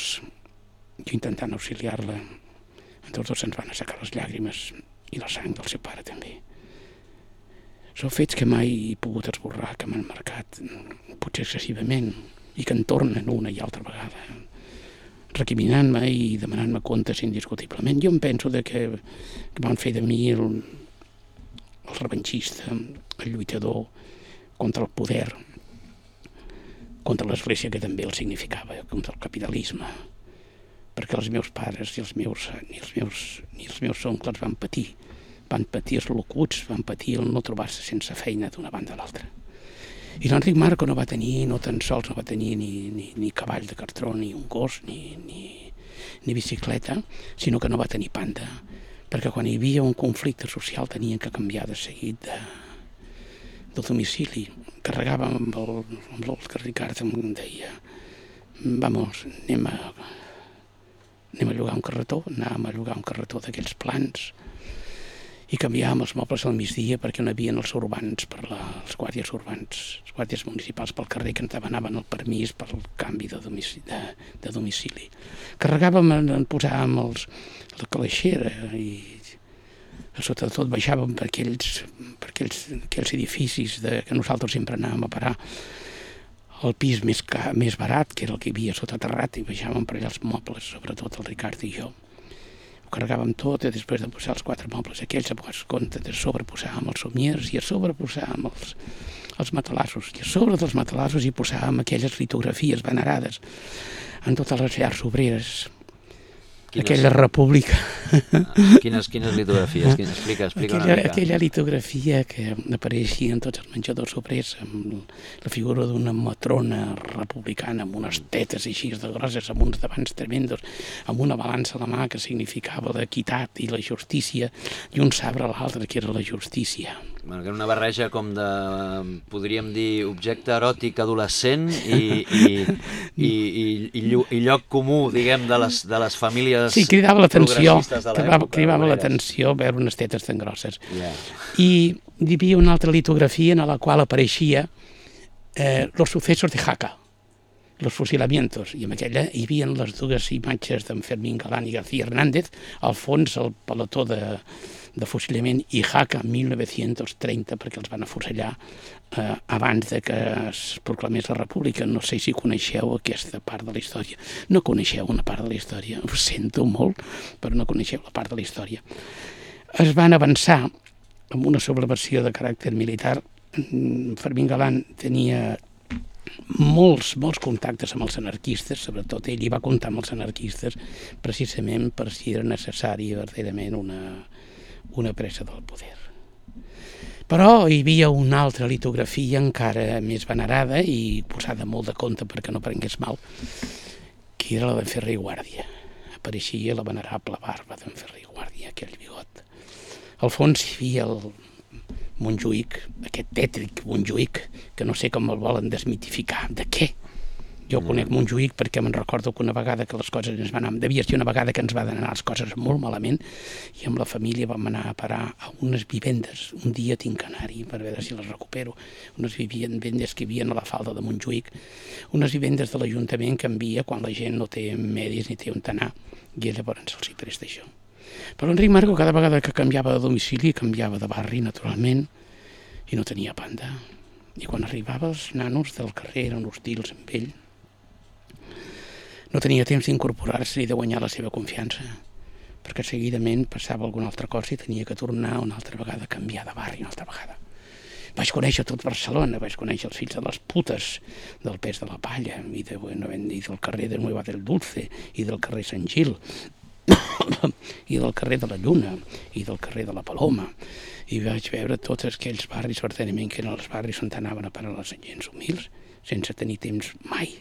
jo intentant auxiliar-la, a tots dos se'ns van assecar les llàgrimes i la sang del seu pare també. Són fets que mai he pogut esborrar, que m'han marcat, potser excessivament, i que en tornen una i altra vegada, recriminant-me i demanant-me comptes indiscutiblement. Jo em penso de que, que van fer de mi el, el revanxista, el lluitador contra el poder, contra l'església que també el significava, contra el capitalisme, perquè els meus pares i els meus, ni els meus, ni els meus oncles van patir, van patir els locuts, van patir el no trobar-se sense feina d'una banda a l'altra. I l'Enric Marco no va tenir, no tan sols no va tenir ni, ni, ni cavall de cartró, ni un gos, ni, ni, ni bicicleta, sinó que no va tenir panda, perquè quan hi havia un conflicte social tenien que canviar de seguit de, de domicili. Carregàvem amb el, amb el que Ricard em deia vamos, anem a, anem a llogar un carretó, anàvem a llogar un carretó d'aquells plans, i canviàvem els mobles al migdia perquè no hi havia els urbans, per la, els guàrdies urbans, els guàrdies municipals pel carrer que ens demanaven el permís per el canvi de domicili. De, de domicili. Carregàvem, en posàvem els, la calaixera i sota tot baixàvem per aquells, per aquells, aquells edificis de, que nosaltres sempre anàvem a parar el pis més, ca, més barat, que era el que hi havia sota terrat, i baixàvem per allà els mobles, sobretot el Ricard i jo ho carregàvem tot i després de posar els quatre mobles aquells, a compte de sobreposàvem els somiers i a sobre posàvem els, els matalassos i a sobre dels matalassos hi posàvem aquelles litografies venerades en totes les llars obreres Quines... aquella república. Ah, quines, quines litografies? Quines, explica, explica aquella, una mica. Aquella litografia que apareixia en tots els menjadors obrers amb la figura d'una matrona republicana amb unes tetes així de grosses, amb uns davants tremendos, amb una balança a la mà que significava l'equitat i la justícia i un sabre a l'altre que era la justícia. Bueno, que era una barreja com de, podríem dir, objecte eròtic adolescent i, i, i, i, i, i lloc comú, diguem, de les, de les famílies Sí, cridava l'atenció, cridava, cridava l'atenció veure unes tetes tan grosses. Yeah. I hi havia una altra litografia en la qual apareixia eh, los sucesos de Jaca, los fusilamientos, i en aquella hi havia les dues imatges d'en Fermín Galán i García Hernández, al fons el pelató de, de fusillament i Jaca 1930 perquè els van afusellar eh, abans de que es proclamés la república. No sé si coneixeu aquesta part de la història. No coneixeu una part de la història, ho sento molt, però no coneixeu la part de la història. Es van avançar amb una sublevació de caràcter militar. Mm, Fermín Galán tenia molts, molts contactes amb els anarquistes, sobretot ell hi va comptar amb els anarquistes precisament per si era necessari verdaderament una, una pressa del poder. Però hi havia una altra litografia encara més venerada i posada molt de compte perquè no prengués mal, que era la de Ferrer i Guàrdia. Apareixia la venerable barba d'en Ferrer i Guàrdia, aquell bigot. Al fons hi havia el Montjuïc, aquest tètric Montjuïc, que no sé com el volen desmitificar. De què? Jo mm. conec Montjuïc perquè me'n recordo que una vegada que les coses ens van anar... Devia ser una vegada que ens van anar les coses molt malament i amb la família vam anar a parar a unes vivendes. Un dia tinc que anar-hi per veure si les recupero. Unes vivendes que hi havia a la falda de Montjuïc. Unes vivendes de l'Ajuntament que envia quan la gent no té medis ni té on anar i llavors se'ls hi presta això. Però l'Enric Marco cada vegada que canviava de domicili canviava de barri, naturalment, i no tenia panda. I quan arribava els nanos del carrer eren hostils amb ell, no tenia temps d'incorporar-se i de guanyar la seva confiança, perquè seguidament passava alguna altra cosa i tenia que tornar una altra vegada a canviar de barri una altra vegada. Vaig conèixer tot Barcelona, vaig conèixer els fills de les putes del pes de la palla i, de, bueno, i del carrer de Nueva del Dulce i del carrer Sant Gil [coughs] i del carrer de la Lluna i del carrer de la Paloma i vaig veure tots aquells barris verdaderament que eren els barris on anaven a parar les gens humils sense tenir temps mai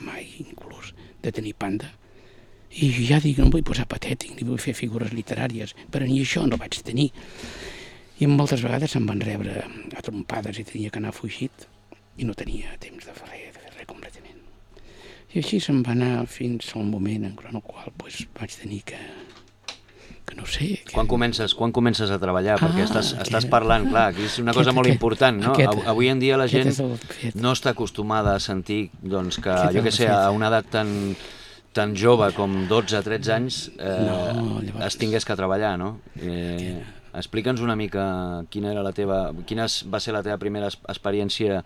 mai inclús de tenir panda. I ja dic, no vull posar patètic, ni vull fer figures literàries, però ni això no vaig tenir. I moltes vegades em van rebre a trompades i tenia que anar fugit i no tenia temps de fer res, de fer res completament. I així se'm va anar fins al moment en el qual pues, vaig tenir que, que no sé... Que... Quan comences, quan comences a treballar? Ah, Perquè estàs, estàs parlant, clar, aquí és una aquest, cosa molt aquest, important, no? Aquest, Avui en dia la gent no està acostumada a sentir doncs, que, jo que sé, a una edat tan, tan jove com 12-13 anys eh, no, llavors... es tingués que treballar, no? Eh, Explica'ns una mica quina era la teva, quina va ser la teva primera experiència,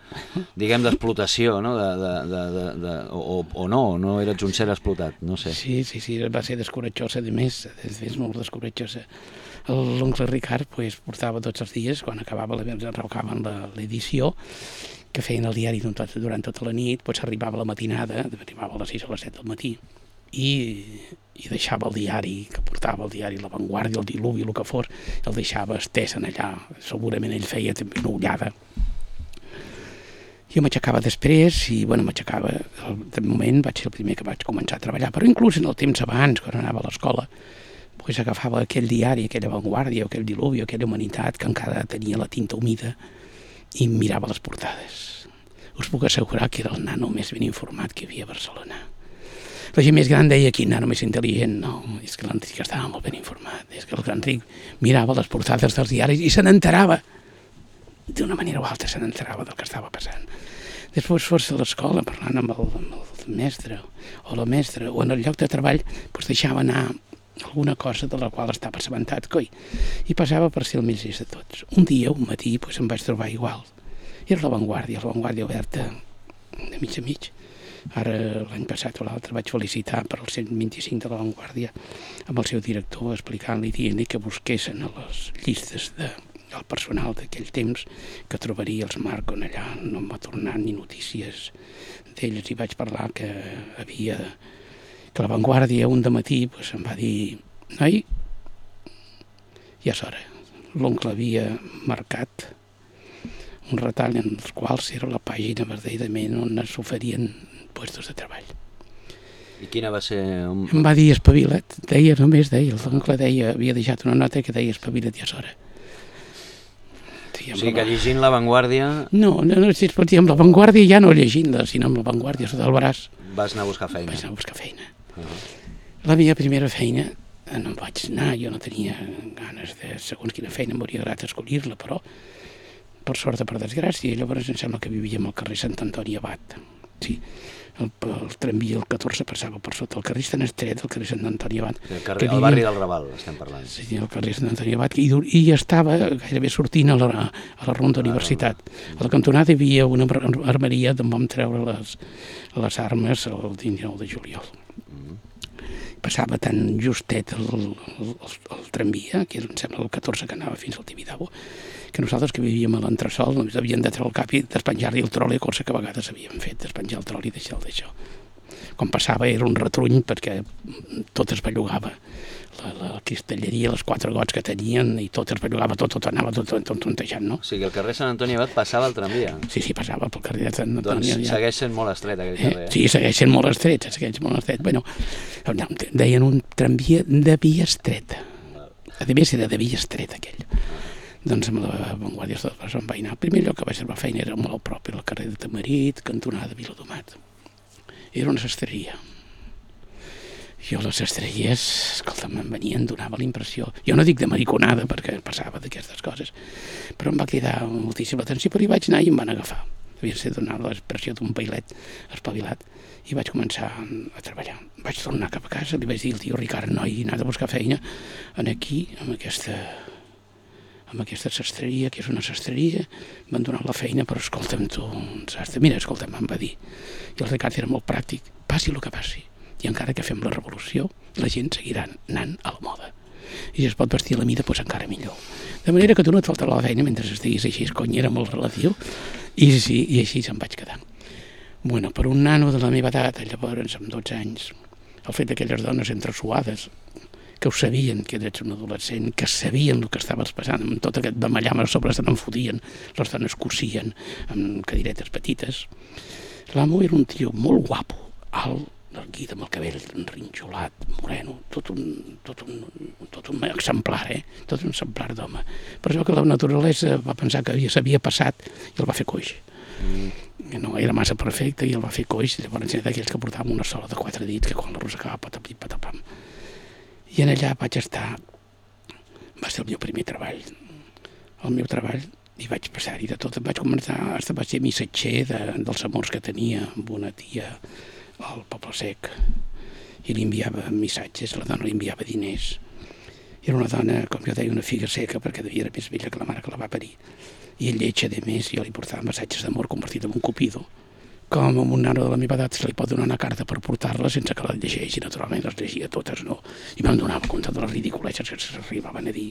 diguem, d'explotació, no? De, de, de, de, de, o, o no, no eres un ser explotat, no sé. Sí, sí, sí, va ser descoratjosa, de més, és molt descoratjosa. L'oncle Ricard pues, portava tots els dies, quan acabava arrocaven l'edició, que feien el diari durant tota la nit, pues, arribava la matinada, arribava a les 6 o les 7 del matí, i, i deixava el diari, que portava el diari La Vanguardia, el Diluvi, el que fos, el deixava estès en allà. Segurament ell feia també una ullada. Jo m'aixecava després i, bueno, m'aixecava, de moment vaig ser el primer que vaig començar a treballar, però inclús en el temps abans, quan anava a l'escola, pues agafava aquell diari, aquella Vanguardia, aquell Diluvi, aquella Humanitat, que encara tenia la tinta humida, i mirava les portades. Us puc assegurar que era el nano més ben informat que hi havia a Barcelona la gent més gran deia quin nano més intel·ligent, no, és que l'Enric estava molt ben informat, és que l'Enric mirava les portades dels diaris i se n'enterava, d'una manera o altra se n'enterava del que estava passant. Després fos a l'escola parlant amb el, amb el mestre o la mestra o en el lloc de treball doncs deixava anar alguna cosa de la qual estava assabentat, coi, i passava per ser el més de tots. Un dia, un matí, doncs em vaig trobar igual. Era la Vanguardia, la oberta de mig a mig, Ara, l'any passat o l'altre, vaig felicitar per el 125 de l'avantguàrdia amb el seu director explicant-li, dient-li que busquessin a les llistes de, del personal d'aquell temps que trobaria els Marcon allà, no m'ha tornat ni notícies d'ells. I vaig parlar que havia que l'avantguàrdia un de matí pues, em va dir noi, ja és hora. L'oncle havia marcat un retall en els quals era la pàgina verdaderament on s'oferien puestos de treball. I quina va ser... Un... Em va dir espavila't, deia només, deia, l'oncle deia, havia deixat una nota que deia espavila't ja és hora. Sí, o sigui que llegint La Vanguardia... No, no, no si es pot dir amb La Vanguardia ja no llegint-la, sinó amb La Vanguardia sota el braç. Vas anar a buscar feina. Vaig anar a buscar feina. Uh -huh. La meva primera feina eh, no em vaig anar, jo no tenia ganes de, segons quina feina m'hauria agradat escollir-la, però per sort o per desgràcia, llavors em sembla que vivíem al carrer Sant Antoni Abat. Sí, el, el tramvia el 14 passava per sota el carrer Sant Estret, el carrer Sant Antoni Abat. El, carrer, el barri del Raval, estem parlant. Sí, el carrer Sant Antoni Abat, i, i estava gairebé sortint a la, a la Ronda Universitat. A la cantonada hi havia una armeria d'on vam treure les, les armes el 19 de juliol. Mm-hmm. Passava tan justet el, el, el, el tramvia, que era, em sembla, el 14 que anava fins al Tibidabo, que nosaltres que vivíem a l'entresol només havíem de treure el cap i despenjar-li el troli, cosa que a vegades havíem fet, despenjar el troli i deixar-lo d'això. Quan passava era un retruny perquè tot es bellugava. La, la cristalleria, les quatre gots que tenien i tot es bellugava, tot, tot anava tot, tot, tot tontejant, no? O sigui, el carrer Sant Antoni Abat passava el tramvia. Sí, sí, passava pel carrer Sant Antoni. Doncs ja. segueix sent molt estret aquell carrer. Eh? Sí, segueix sent molt estret, segueix molt estret. Bueno, deien un tramvia de via estreta. A més, era de via estreta, aquell doncs amb la Vanguardia de les em vaig anar. El primer lloc que vaig trobar feina era molt a prop, el carrer de Tamarit, cantonada Viladomat. era una sastreria. Jo les sastreries, escolta, me'n venien, donava la impressió. Jo no dic de mariconada, perquè passava d'aquestes coses, però em va cridar moltíssima atenció, però hi vaig anar i em van agafar. Devia ser donar l'expressió d'un bailet espavilat i vaig començar a treballar. Vaig tornar cap a casa, li vaig dir al tio Ricard, noi, he anat a buscar feina en aquí, amb aquesta, amb aquesta sastreria, que és una sastreria, van donar la feina, però escolta'm tu, un sastre. Mira, escolta'm, em va dir. I el Ricard era molt pràctic, passi el que passi. I encara que fem la revolució, la gent seguirà anant a la moda. I si es pot vestir a la mida, doncs encara millor. De manera que tu no et faltarà la feina mentre estiguis així, cony, era molt relatiu. I sí, i així se'n vaig quedar. Bueno, per un nano de la meva edat, llavors, amb 12 anys, el fet d'aquelles dones entresuades, que ho sabien que eres un adolescent, que sabien el que estaves passant, amb tot aquest bamallam a sobre se n'en fotien, les dones cosien amb cadiretes petites. L'amo era un tio molt guapo, alt, erguit amb el cabell enrinxolat, moreno, tot un, tot un, tot un exemplar, eh? tot un exemplar d'home. Per això que la naturalesa va pensar que ja s'havia passat i el va fer coix. Mm. No era massa perfecte i el va fer coix, llavors era d'aquells que portava una sola de quatre dits que quan l'arrossegava patapim, patapam. I en allà vaig estar, va ser el meu primer treball. El meu treball i vaig passar-hi de tot. Vaig començar, a ser missatger de, dels amors que tenia amb una tia al Poble Sec i li enviava missatges, la dona li enviava diners. Era una dona, com jo deia, una figa seca, perquè devia era més vella que la mare que la va parir. I lletja de més, jo li portava missatges d'amor convertit en un cupido. Com a un nano de la meva edat se li pot donar una carta per portar-la sense que la llegeixi, naturalment les llegia totes, no? I me'n donava compte de les ridiculeses que s'arribaven a dir.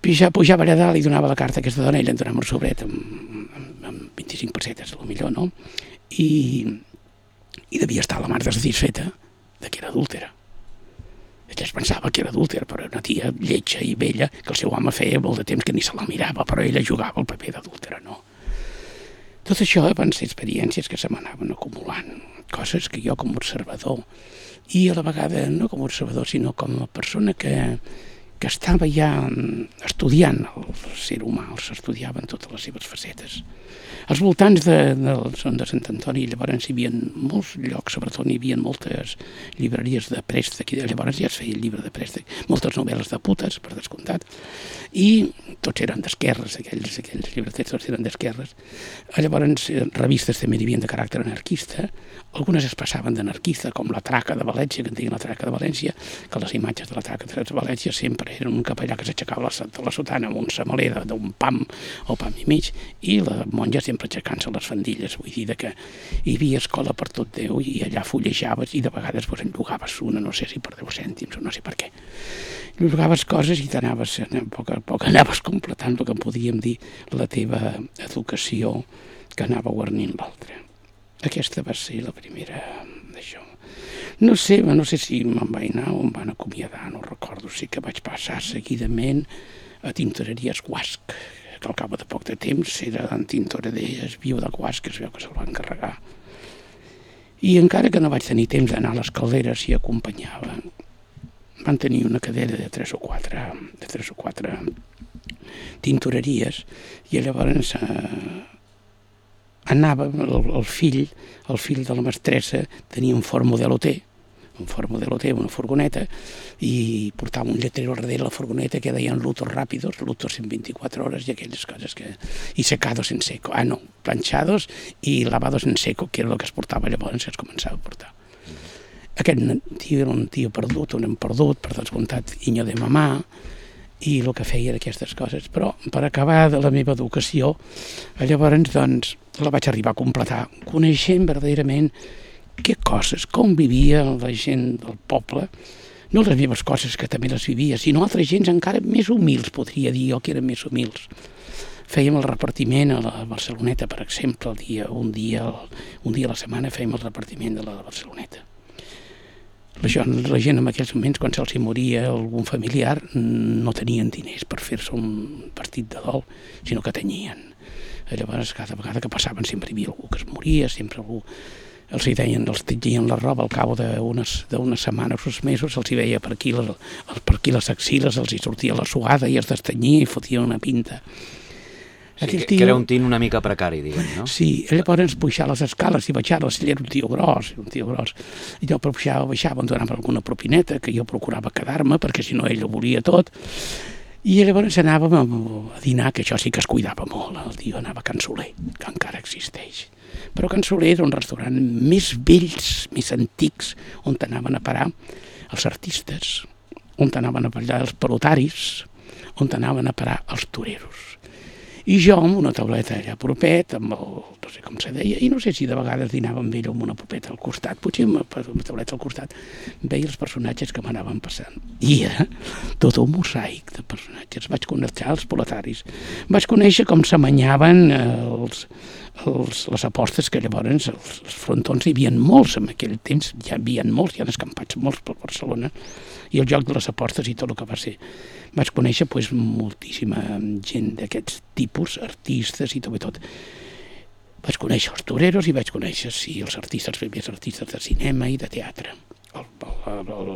Pija, pujava allà dalt i donava la carta a aquesta dona, ella em donava un sobret amb, amb, amb 25 pessetes, lo millor, no? I, i devia estar la mare satisfeta de que era adúltera. Ella es pensava que era adúltera, però era una tia lletja i vella que el seu home feia molt de temps que ni se la mirava, però ella jugava el paper d'adúltera, no? Tot això van ser experiències que se m'anaven acumulant, coses que jo com a observador, i a la vegada no com a observador, sinó com a persona que, que estava ja estudiant el ser humà, els estudiaven totes les seves facetes. Als voltants de, de, de Sant Antoni, llavors hi havia molts llocs, sobretot hi havia moltes llibreries de préstec, i llavors ja es feia el llibre de préstec, moltes novel·les de putes, per descomptat, i tots eren d'esquerres, aquells, aquells llibretets tots eren d'esquerres. Llavors, eh, revistes també hi havia de caràcter anarquista, algunes es passaven d'anarquista, com la traca de València, que en la traca de València, que les imatges de la traca de València sempre eren un capellà que s'aixecava la, la sotana amb un samalé d'un pam o pam i mig, i la monja sempre aixecant-se les fandilles, vull dir que hi havia escola per tot Déu i allà fullejaves i de vegades pues, en llogaves una, no sé si per 10 cèntims o no sé per què. Llogaves coses i t'anaves, a poc a poc anaves completant el que podíem dir la teva educació que anava guarnint l'altra. Aquesta va ser la primera. No sé, no sé si me'n vaig anar o em van acomiadar, no recordo, sí que vaig passar seguidament a Tintoreries Guasc, que al cap de poc de temps era en es viu de Guasc, que es veu que se'l van encarregar. I encara que no vaig tenir temps d'anar a les calderes i acompanyava, van tenir una cadera de tres o quatre, de tres o quatre tintoreries i llavors eh, anava el, el fill, el fill de la mestressa tenia un Ford Model OT, un Ford Model OT, una furgoneta, i portava un lletrero al darrere la furgoneta que deien lutos ràpidos, lutos en 24 hores i aquelles coses que... i secados en seco, ah no, planchados i lavados en seco, que era el que es portava llavors, es començava a portar. Aquest tio era un tio perdut, un perdut, per descomptat, inyo de mamà, i el que feia era aquestes coses. Però per acabar de la meva educació, llavors doncs, la vaig arribar a completar, coneixent verdaderament què coses, com vivia la gent del poble, no les meves coses que també les vivia, sinó altres gens encara més humils, podria dir jo que eren més humils. Fèiem el repartiment a la Barceloneta, per exemple, el dia, un, dia, un dia a la setmana fèiem el repartiment de la Barceloneta. La gent, la gent en aquells moments, quan se'ls moria algun familiar, no tenien diners per fer-se un partit de dol, sinó que tenien. Llavors, cada vegada que passaven sempre hi havia algú que es moria, sempre algú els hi deien, els tingien la roba al cabo d'unes setmanes o uns mesos, els hi veia per aquí, les, per aquí les axiles, els hi sortia la suada i es destanyia i fotia una pinta. Sí, Aquell que, que era un tint una mica precari, diguem, no? Sí, llavors pujar les escales i baixar les era un tio gros, un tio gros. I jo per baixava, em donava alguna propineta, que jo procurava quedar-me, perquè si no ell ho volia tot. I llavors anàvem a dinar, que això sí que es cuidava molt. El tio anava a Can Soler, que encara existeix. Però Can Soler era un restaurant més vells, més antics, on anaven a parar els artistes, on anaven a ballar els pelotaris, on anaven a parar els toreros. I jo amb una tauleta allà propet, amb el, no sé com se deia, i no sé si de vegades dinava amb ell amb una popeta al costat, potser amb una tauleta al costat, veia els personatges que m'anaven passant. I era tot un mosaic de personatges. Vaig conèixer els poletaris, vaig conèixer com s'amanyaven els, els, les apostes que llavors els, els frontons hi havia molts en aquell temps, hi havia molts, hi han escampats molts per Barcelona, i el joc de les apostes i tot el que va ser. Vaig conèixer pues, moltíssima gent d'aquests tipus, artistes i tot i tot. Vaig conèixer els toreros i vaig conèixer sí, els artistes, els primers artistes de cinema i de teatre. El, el, el,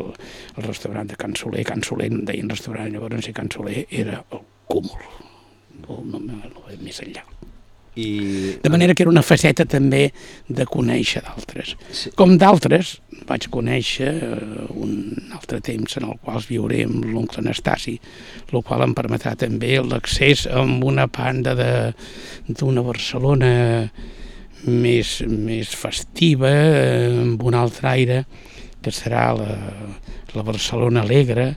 el restaurant de Can Soler, Can Soler en deien restaurant, llavors Can Soler era el cúmul, no, no, no, més enllà. I... De manera que era una faceta també de conèixer d'altres. Sí. Com d'altres, vaig conèixer eh, un altre temps en el qual viuré amb l'oncle Anastasi, el qual em permetrà també l'accés amb una banda d'una Barcelona més, més festiva, amb un altre aire, que serà la, la Barcelona alegre,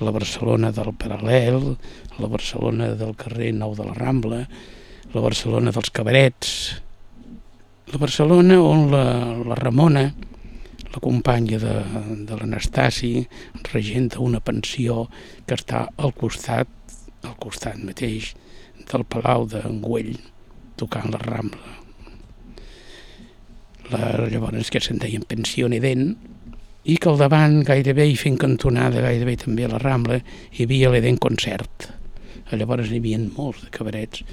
la Barcelona del Paral·lel, la Barcelona del carrer Nou de la Rambla, la Barcelona dels cabarets, la Barcelona on la, la Ramona, la companya de, de l'Anastasi, regenta una pensió que està al costat, al costat mateix del Palau d'Angüell, tocant la Rambla. La, llavors que se'n deien pensió Eden, i que al davant gairebé i fent cantonada gairebé també a la Rambla hi havia l'Eden Concert. Llavors hi havia molts de cabarets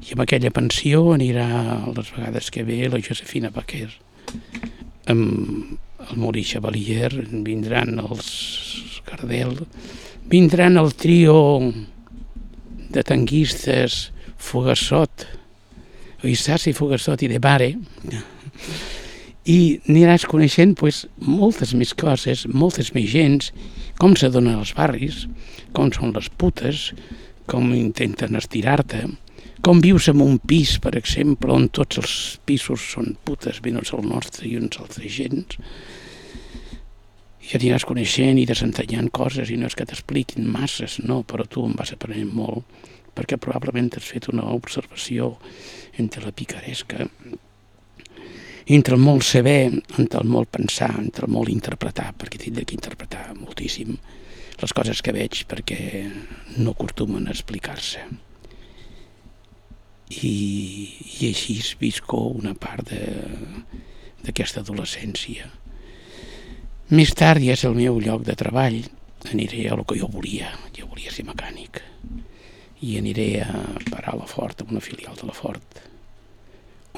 i amb aquella pensió anirà les vegades que ve la Josefina Baquer amb el Mauri Chevalier vindran els Gardel vindran el trio de tanguistes Fogassot Oissassi, Fogassot i De Bare. I aniràs coneixent pues, moltes més coses, moltes més gens, com se donen els barris, com són les putes, com intenten estirar-te, com vius en un pis, per exemple, on tots els pisos són putes, menys el nostre i uns altres gens, i aniràs coneixent i desensenyant coses i no és que t'expliquin masses, no, però tu en vas aprenent molt, perquè probablement has fet una observació entre la picaresca, entre el molt saber, entre el molt pensar, entre el molt interpretar, perquè tindré que interpretar moltíssim les coses que veig perquè no acostumen a explicar-se i, i així visco una part d'aquesta adolescència. Més tard ja és el meu lloc de treball, aniré a lo que jo volia, jo volia ser mecànic, i aniré a parar a la Fort, a una filial de la Fort,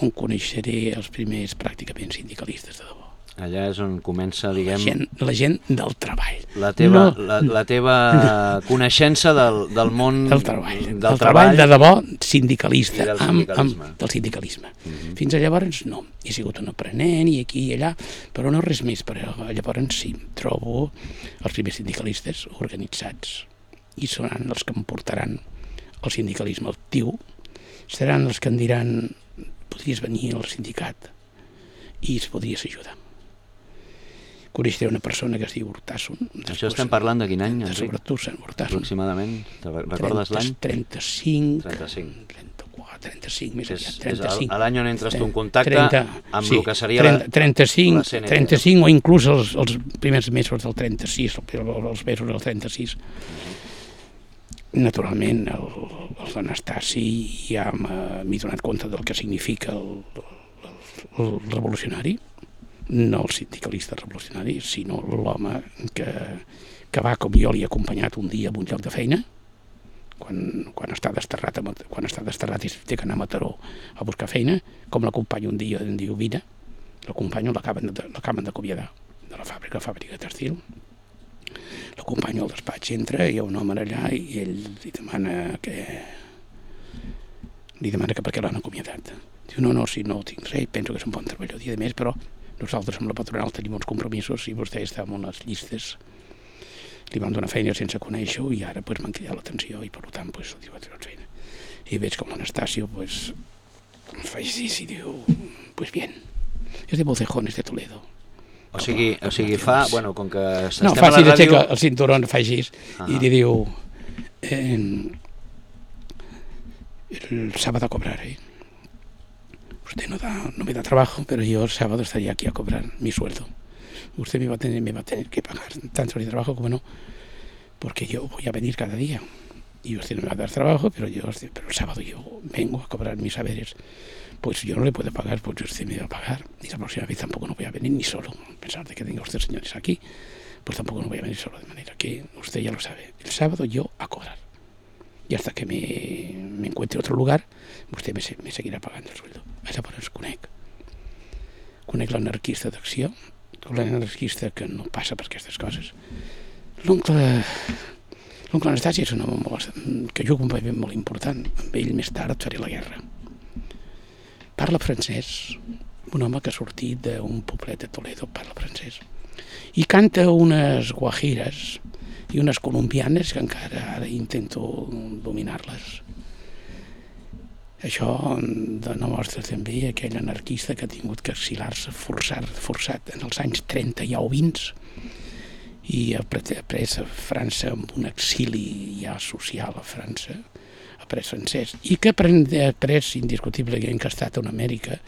on coneixeré els primers pràcticament sindicalistes de debò. Allà és on comença, diguem... La gent, la gent del treball. La teva, No. la, la teva [laughs] coneixença del, del món... del treball, del, del treball de debò sindicalista, del amb, sindicalisme. amb, del sindicalisme. Fins a llavors no, he sigut un aprenent i aquí i allà, però no res més, però llavors sí, trobo els primers sindicalistes organitzats i seran els que em portaran el sindicalisme actiu, seran els que em diran podries venir al sindicat i es podries ajudar. Coneixeré una persona que es diu Urtasun. Això estem parlant de quin any, de Enric? Urtasun, Urtasun. Aproximadament. Recordes l'any? 35, 35. 34, 35, més És, aviat, és 35. l'any on entres tu en contacte 30, amb sí, el que seria 30, la, 35, la CNT. 35 o inclús els, els primers mesos del 36, el- els mesos del 36. Naturalment, el, el d'Anastasi ja m'he donat compte del que significa el, el, el revolucionari, no el sindicalista revolucionari, sinó l'home que, que va com jo li he acompanyat un dia a un lloc de feina, quan, quan està desterrat, quan està desterrat i té que anar a Mataró a buscar feina, com l'acompanyo un dia, em diu, vine, l'acompanyo, l'acaben d'acomiadar de la fàbrica, fàbrica textil, l'acompanyo al despatx, entra, hi ha un home allà i ell li demana que li demana que per què l'han acomiadat. Diu, no, no, si no tinc res, penso que és un bon treballador. I a més, però nosaltres amb la patronal tenim uns compromisos i vostè està en unes llistes li van donar feina sense conèixer-ho i ara pues, m'han cridat l'atenció i per tant pues, diu, doncs feina. I veig com l'Anastasio pues, fa així i diu, pues bien, és de Bolcejones de Toledo. O sigui, o sigui fa, bueno, com que estem no, fa a la ràdio... aixeca el cinturón, fa així, Ah. i li diu, eh, el sábado a cobrar, ¿eh? Usted no, da, no me da trabajo, pero yo el sábado estaría aquí a cobrar mi sueldo. Usted me va a tener, me va a tener que pagar tanto de trabajo como no, porque yo voy a venir cada día. Y usted no me va a dar trabajo, pero yo, pero el sábado yo vengo a cobrar mis saberes. Pues yo no le puedo pagar, pues usted me va a pagar. Y la próxima vez tampoco no voy a venir ni solo. A pesar de que tenga usted señores aquí, pues tampoco no voy a venir solo. De manera que usted ya lo sabe. El sábado yo a cobrar. Y hasta que me, me encuentre otro lugar, usted me, me seguirá pagando el sueldo. Llavors conec. Conec l'anarquista d'acció, l'anarquista que no passa per aquestes coses. L'oncle... L'oncle Anastasi és un home molt, que juga un paper molt important. Amb ell més tard faré la guerra. Parla francès, un home que ha sortit d'un poblet de Toledo, parla francès. I canta unes guajires i unes colombianes que encara ara intento dominar-les. Això demostra també aquell anarquista que ha tingut que exilar-se forçat, forçat en els anys 30 ja o 20 i ha pre- ha pres a França amb un exili ja social a França, ha pres francès, i que ha pres indiscutiblement que ha estat en Amèrica,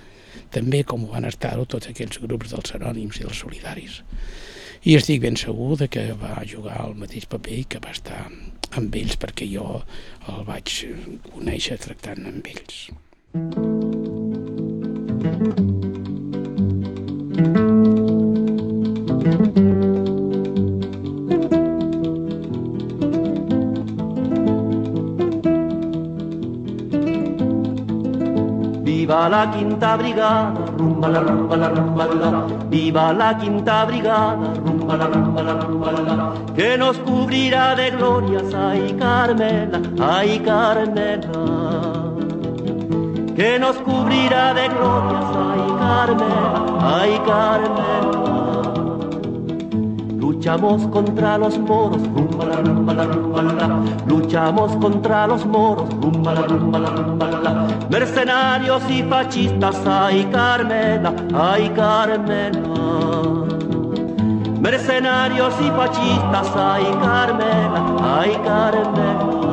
també com ho van estar-ho tots aquells grups dels anònims i dels solidaris. I estic ben segur de que va jugar el mateix paper i que va estar amb ells perquè jo el vaig conèixer tractant amb ells. Viva la quinta brigada, rumba la rumba la rumba la. Viva la quinta brigada, rumba Que nos cubrirá de glorias, ay Carmela, ay Carmela. Que nos cubrirá de glorias, ay Carmela, ay Carmela. Luchamos contra los moros, rumba la rumba. Luchamos contra los moros, rumba la. Mercenarios y fascistas, ay Carmela, ay Carmela. Mercenarios y fascistas, ay Carmela, ay Carmela.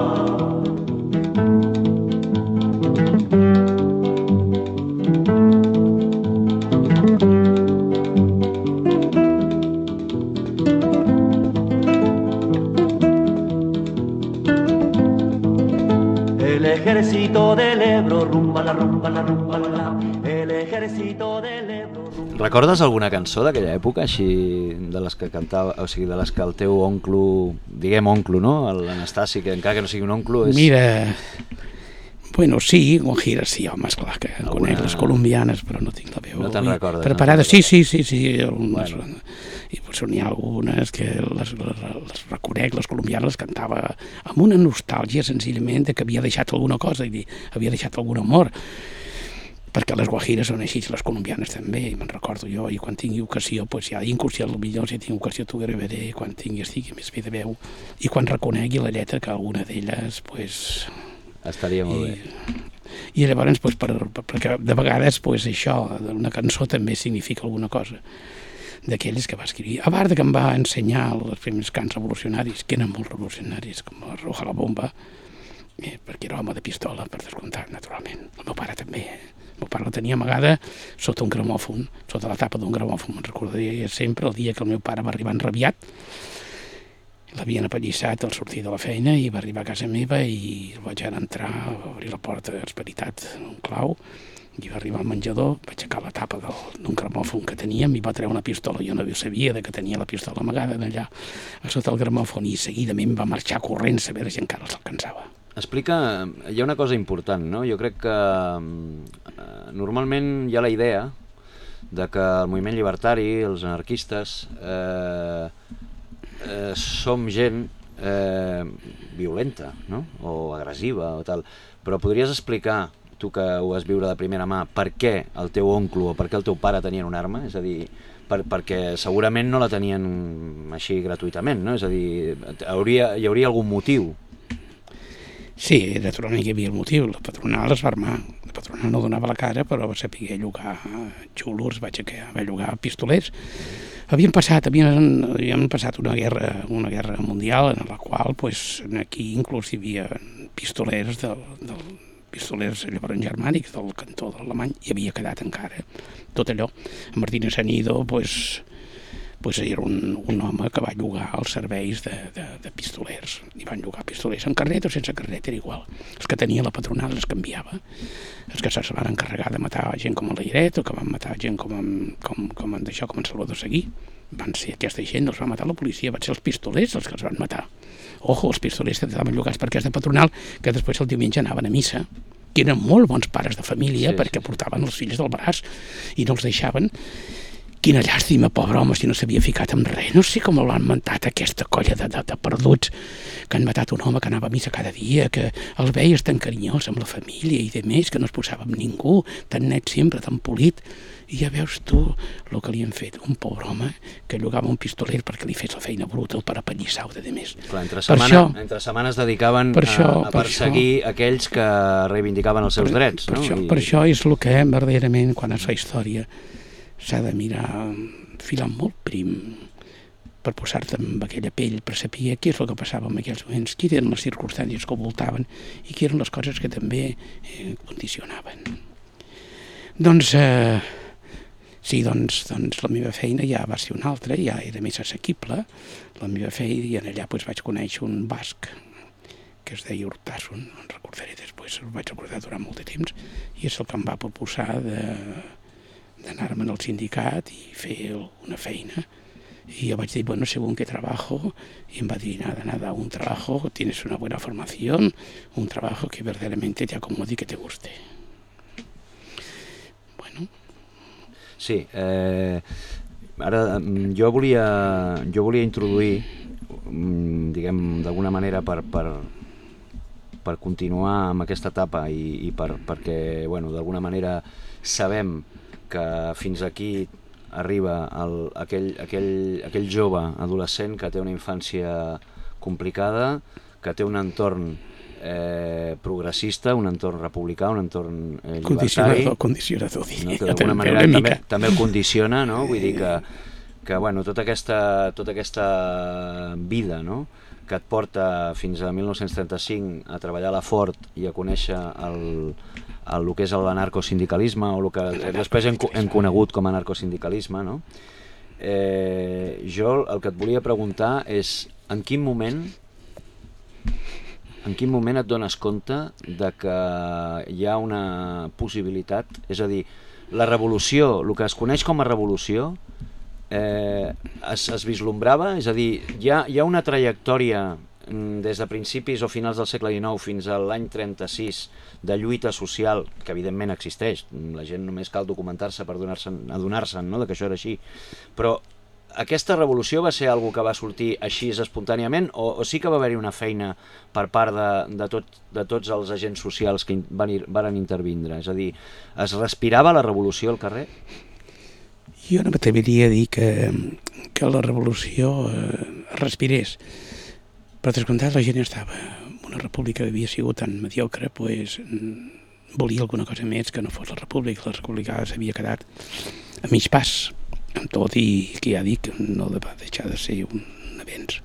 Recordes alguna cançó d'aquella època, així, de les que cantava, o sigui, de les que el teu oncle, diguem oncle, no? L'Anastasi, que encara que no sigui un oncle, és... Mira, bueno, sí, Guajiras, sí, home, esclar que Alguna- conec les colombianes, però no tinc la veu No te'n recordes, no? preparada. Sí, sí, sí, sí, algunes, Bueno. i potser n'hi ha algunes que les, les, les reconec, les colombianes les cantava amb una nostàlgia senzillament de que havia deixat alguna cosa i havia deixat algun amor perquè les guajires són així, les colombianes també, i me'n recordo jo, i quan tingui ocasió, pues ja incursió, potser si tinc ocasió t'ho gravaré, quan tingui, estigui més bé de veu, i quan reconegui la lletra que alguna d'elles, pues, Estaria molt bé. i, i llavors, pues, per, per, perquè de vegades pues, això, una cançó també significa alguna cosa d'aquelles que va escriure. A part de que em va ensenyar els primers cants revolucionaris, que eren molt revolucionaris, com la Roja la Bomba, eh, perquè era home de pistola, per descomptat, naturalment. El meu pare també. Eh? Meu pare la tenia amagada sota un gramòfon, sota la tapa d'un gramòfon. Me'n recordaria sempre el dia que el meu pare va arribar enrabiat, l'havien apallissat al sortir de la feina i va arribar a casa meva i el vaig anar a entrar, va obrir la porta esperitat, un clau, i va arribar al menjador, va aixecar la tapa d'un gramòfon que teníem i va treure una pistola. Jo no sabia de que tenia la pistola amagada allà a sota el gramòfon i seguidament va marxar corrents a veure si encara s'alcançava. Explica, hi ha una cosa important, no? Jo crec que eh, normalment hi ha la idea de que el moviment llibertari, els anarquistes, eh, eh, som gent eh, violenta, no? O agressiva o tal. Però podries explicar tu que ho vas viure de primera mà, per què el teu oncle o per què el teu pare tenien una arma? És a dir, per, perquè segurament no la tenien així gratuïtament, no? És a dir, hauria, hi hauria algun motiu Sí, naturalment hi havia el motiu. La patronal es va armar. La patronal no donava la cara, però va saber llogar xulurs, vaig a, que va llogar pistolers. Havien passat, havien, havien passat una guerra, una guerra mundial en la qual pues, aquí inclús hi havia pistolers del, del pistolers llavors germànics del cantó d'alemany i havia quedat encara tot allò. Martínez Sanido pues, pues era un, un home que va llogar els serveis de, de, de pistolers. I van llogar pistolers amb carnet o sense carnet, era igual. Els que tenia la patronal els canviava. Els que se van encarregar de matar gent com el Lleiret o que van matar gent com, en, com, com en d'això, com en Salvador Seguí, van ser aquesta gent, els va matar la policia, van ser els pistolers els que els van matar. Ojo, els pistolers que estaven llogats per aquesta patronal, que després el diumenge anaven a missa, que eren molt bons pares de família sí, perquè portaven els fills del braç i no els deixaven Quina llàstima, pobre home, si no s'havia ficat en res. No sé com l'han mentat aquesta colla de, de, de perduts que han matat un home que anava a missa cada dia, que el veies tan carinyós amb la família i de més, que no es posava amb ningú, tan net sempre, tan polit. I ja veus tu el que li han fet. Un pobre home que llogava un pistoler perquè li fes la feina bruta per apallissar-ho de més. Clar, entre, setmana, per això, entre setmanes dedicaven per això, a, a perseguir per això, aquells que reivindicaven els seus per, drets. Per, no? això, I... per això és el que verdaderament, quan es fa història, s'ha de mirar filant molt prim per posar-te amb aquella pell, per saber què és el que passava en aquells moments, quines eren les circumstàncies que ho voltaven i quines eren les coses que també eh, condicionaven. Doncs, eh, sí, doncs, doncs la meva feina ja va ser una altra, ja era més assequible, la meva feina, i en allà doncs, vaig conèixer un basc que es deia Hurtasson, en recordaré després, el vaig recordar durant molt de temps, i és el que em va proposar de, d'anar-me'n al sindicat i fer una feina. Y yo dir, bueno, según qué trabajo, y em va dir, nada, nada, un trabajo, tienes una buena formación, un trabajo que verdaderamente te acomode y que te guste. Bueno. Sí, eh, ara mm, jo volia, jo volia introduir, mm, diguem, d'alguna manera per, per, per continuar amb aquesta etapa i, i per, perquè, bueno, d'alguna manera sabem que fins aquí arriba el, aquell, aquell, aquell jove adolescent que té una infància complicada, que té un entorn eh, progressista, un entorn republicà, un entorn eh, llibertari. [laughs] Condicionador, condicionador, no? que d'alguna manera també, també el condiciona, no? Vull dir que, que bueno, tota, aquesta, tota aquesta vida, no? que et porta fins a 1935 a treballar a la Ford i a conèixer el, el, que és l'anarcosindicalisme o el que després hem, hem conegut com a anarcosindicalisme, no? Eh, jo el que et volia preguntar és en quin moment en quin moment et dones compte de que hi ha una possibilitat, és a dir, la revolució, el que es coneix com a revolució, eh, es, es vislumbrava? És a dir, hi ha, hi ha una trajectòria des de principis o finals del segle XIX fins a l'any 36 de lluita social, que evidentment existeix, la gent només cal documentar-se per adonar-se'n adonar no, que això era així, però aquesta revolució va ser algo que va sortir així espontàniament o, o sí que va haver-hi una feina per part de, de, tot, de tots els agents socials que van, van intervindre? És a dir, es respirava la revolució al carrer? Jo no m'atreviria a dir que, que la revolució eh, respirés. Per descomptat, la gent estava una república havia sigut tan mediocre, pues, mm, volia alguna cosa més que no fos la república. La república s'havia quedat a mig pas, amb tot i que ja dic, no va deixar de ser un avenç.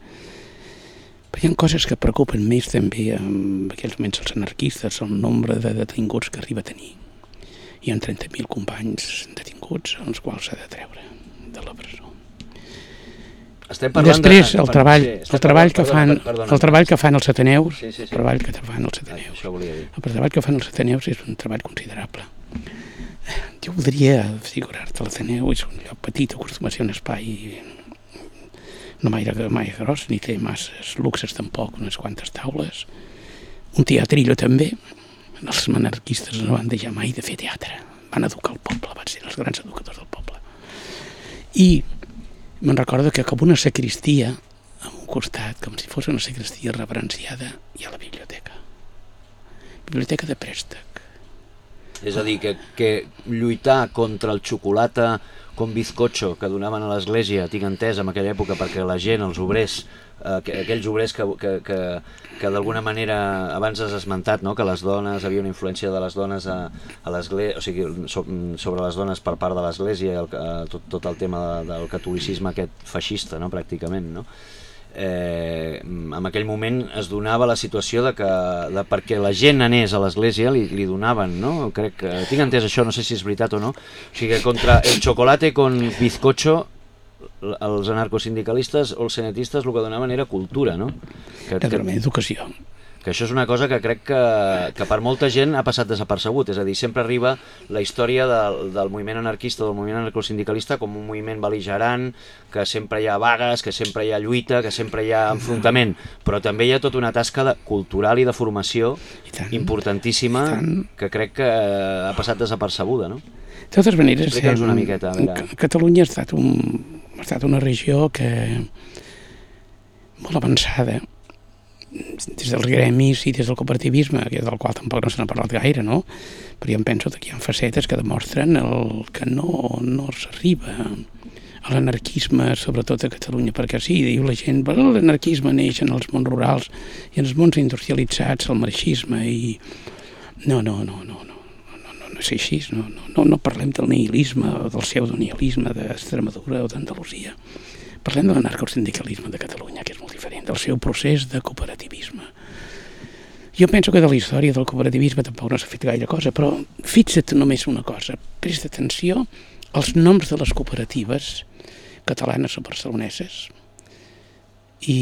Però hi ha coses que preocupen més també en aquells moments els anarquistes, el nombre de detinguts que arriba a tenir. Hi ha 30.000 companys detinguts, els quals s'ha de treure de la presó. Estem parlant Després, de... el treball, sí, el treball que fan, perdona, el treball que fan els Ateneus, sí, sí, sí. el treball que fan els Ateneus, el treball que fan els Ateneus és un treball considerable. Jo voldria figurar-te l'Ateneu, és un lloc petit, acostuma a ser un espai no mai, mai gros, ni té masses luxes tampoc, unes quantes taules, un teatrillo també, els monarquistes no van deixar mai de fer teatre, van educar el poble, van ser els grans educadors del poble. I me'n recordo que com una sacristia a un costat, com si fos una sacristia reverenciada, hi ha la biblioteca. Biblioteca de préstec. És a dir, que, que lluitar contra el xocolata com bizcocho que donaven a l'església, tinc entès, en aquella època, perquè la gent, els obrers, aquells obrers que, que, que, que d'alguna manera, abans has esmentat, no? que les dones, havia una influència de les dones a, a l'església, o sigui, so, sobre les dones per part de l'església, eh, tot, tot el tema de, del catolicisme aquest feixista, no? pràcticament, no? eh, en aquell moment es donava la situació de que de, perquè la gent anés a l'església li, li donaven, no? Crec que tinc entès això, no sé si és veritat o no. O sigui que contra el chocolate con bizcocho els anarcosindicalistes o els senetistes el que donaven era cultura, no? Que, que, Naturalment, educació. que això és una cosa que crec que, que per molta gent ha passat desapercebut, és a dir, sempre arriba la història del, del moviment anarquista, del moviment anarcosindicalista com un moviment beligerant, que sempre hi ha vagues, que sempre hi ha lluita, que sempre hi ha enfrontament, però també hi ha tota una tasca de, cultural i de formació I tant. importantíssima I tant. que crec que ha passat desapercebuda, no? De totes maneres, una em, miqueta, a Catalunya ha estat, un, ha estat una regió que molt avançada des dels gremis i des del cooperativisme, que del qual tampoc no se n'ha parlat gaire, no? Però jo em penso que hi ha facetes que demostren el, que no, no s'arriba a l'anarquisme, sobretot a Catalunya, perquè sí, diu la gent, l'anarquisme neix en els mons rurals i en els mons industrialitzats, el marxisme, i no, no, no, no, no, és així, no, no, no, parlem del nihilisme o del pseudonihilisme d'Extremadura o d'Andalusia. Parlem de l'anarcosindicalisme de Catalunya, que és molt diferent, del seu procés de cooperativisme. Jo penso que de la història del cooperativisme tampoc no s'ha fet gaire cosa, però fixa't només una cosa, presta atenció als noms de les cooperatives catalanes o barceloneses i,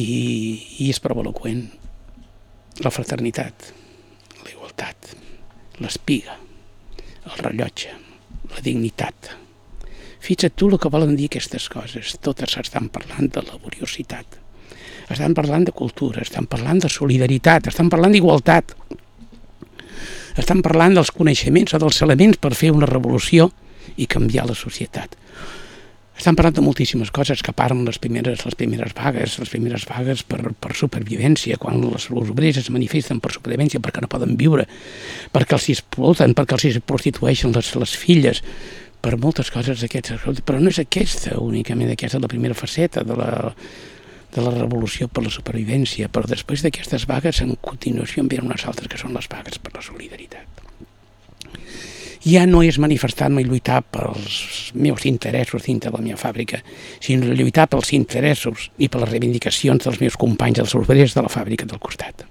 i és prou eloqüent. La fraternitat, la igualtat, l'espiga, el rellotge, la dignitat. Fixa't tu el que volen dir aquestes coses. Totes estan parlant de laboriositat. Estan parlant de cultura, estan parlant de solidaritat, estan parlant d'igualtat. Estan parlant dels coneixements o dels elements per fer una revolució i canviar la societat. Estan parlant de moltíssimes coses que parlen les primeres, les primeres vagues, les primeres vagues per, per supervivència, quan les, els obrers es manifesten per supervivència perquè no poden viure, perquè els exploten, perquè els prostitueixen les, les filles, per moltes coses aquestes, però no és aquesta únicament, aquesta la primera faceta de la, de la revolució per la supervivència, però després d'aquestes vagues, en continuació en venen unes altres que són les vagues per la solidaritat ja no és manifestar-me i lluitar pels meus interessos dintre de la meva fàbrica, sinó lluitar pels interessos i per les reivindicacions dels meus companys, dels obrers de la fàbrica del costat.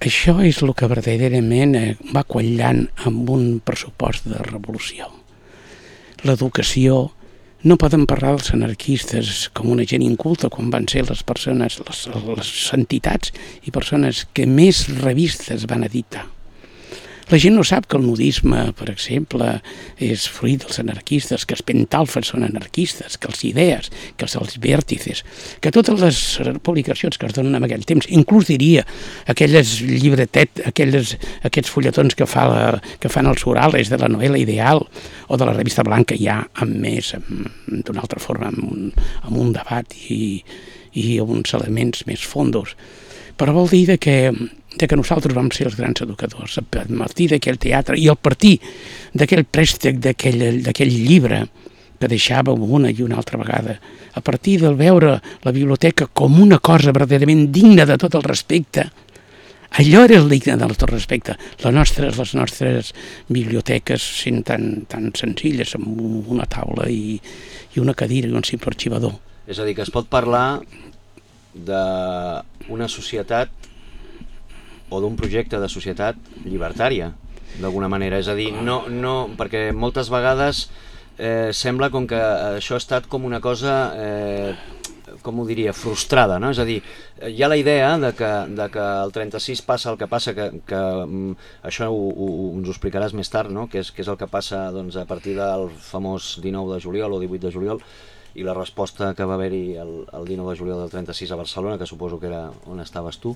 Això és el que verdaderament eh, va quallant amb un pressupost de revolució. L'educació, no poden parlar dels anarquistes com una gent inculta quan van ser les persones, les, les entitats i persones que més revistes van editar. La gent no sap que el nudisme, per exemple, és fruit dels anarquistes, que els pentalfes són anarquistes, que els idees, que els, els vèrtices, que totes les publicacions que es donen en aquell temps, inclús diria aquelles llibretet, aquelles, aquests fulletons que, fa la, que fan els orales de la novel·la ideal o de la revista blanca ja amb més, d'una altra forma, amb un, amb un debat i, i uns elements més fondos. Però vol dir que de que nosaltres vam ser els grans educadors, a partir d'aquell teatre i al partir d'aquell préstec d'aquell llibre que deixàvem una i una altra vegada, a partir del veure la biblioteca com una cosa verdaderament digna de tot el respecte, allò era el digne de tot respecte. Les nostres, les nostres biblioteques sent tan, tan senzilles, amb una taula i, i una cadira i un simple arxivador. És a dir, que es pot parlar d'una societat o d'un projecte de societat llibertària, d'alguna manera. És a dir, no, no, perquè moltes vegades eh, sembla com que això ha estat com una cosa, eh, com ho diria, frustrada, no? És a dir, hi ha la idea de que, de que el 36 passa el que passa, que, que mm, això ho, ho, ens ho explicaràs més tard, no? que, és, que és el que passa doncs, a partir del famós 19 de juliol o 18 de juliol, i la resposta que va haver-hi el, el 19 de juliol del 36 a Barcelona, que suposo que era on estaves tu,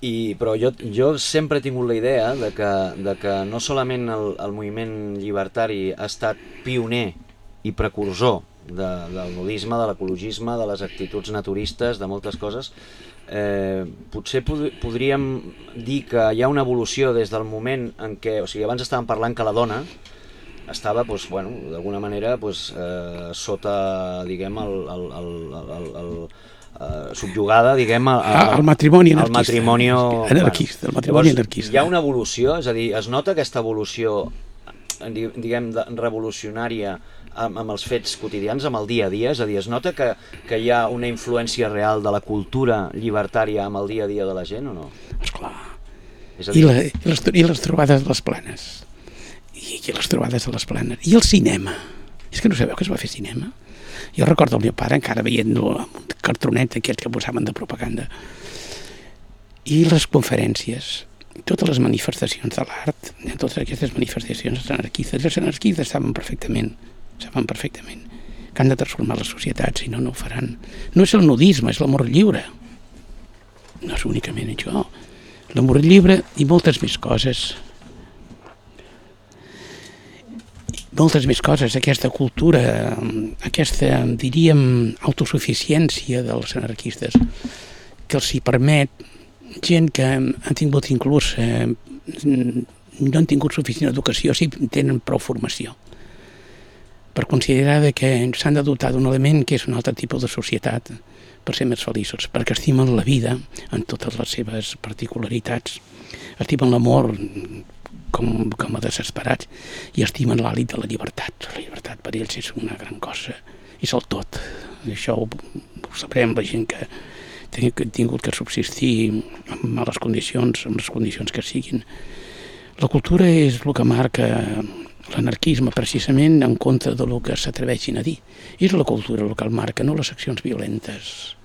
i, però jo, jo sempre he tingut la idea de que, de que no solament el, el moviment llibertari ha estat pioner i precursor de, del nudisme, de l'ecologisme, de les actituds naturistes, de moltes coses, eh, potser pod podríem dir que hi ha una evolució des del moment en què, o sigui, abans estàvem parlant que la dona estava, doncs, bueno, d'alguna manera, doncs, eh, sota, diguem, el, el, el, el, el, eh, subjugada, diguem, a, Ah, el matrimoni al anarquista. matrimoni Anarquista, el matrimoni anarquista. Hi ha una evolució, és a dir, es nota aquesta evolució di- diguem, de, revolucionària amb, amb els fets quotidians, amb el dia a dia, és a dir, es nota que, que hi ha una influència real de la cultura llibertària amb el dia a dia de la gent o no? Esclar. És a I, dir, la, i, les, I les trobades de les planes. I, I les trobades de les planes. I el cinema. És que no sabeu que es va fer cinema? Jo recordo el meu pare encara veient-lo amb un cartronet aquests que posaven de propaganda. I les conferències, totes les manifestacions de l'art, totes aquestes manifestacions anarquistes, els anarquistes saben perfectament, saben perfectament que han de transformar la societat, si no, no ho faran. No és el nudisme, és l'amor lliure. No és únicament això l'amor lliure i moltes més coses. Moltes més coses, aquesta cultura, aquesta, diríem, autosuficiència dels anarquistes, que els hi permet gent que han tingut inclús, eh, no han tingut suficient educació, sí tenen prou formació per considerar de que s'han de dotar d'un element que és un altre tipus de societat per ser més feliços, perquè estimen la vida en totes les seves particularitats, estimen l'amor com, com a desesperats i estimen l'àlit de la llibertat. La llibertat per ells és una gran cosa, és el tot. I això ho, ho sabrem la gent que ha tingut que subsistir en males condicions, en les condicions que siguin. La cultura és el que marca l'anarquisme precisament en contra de lo que s'atreveixin a dir. És la cultura el que el marca, no les accions violentes.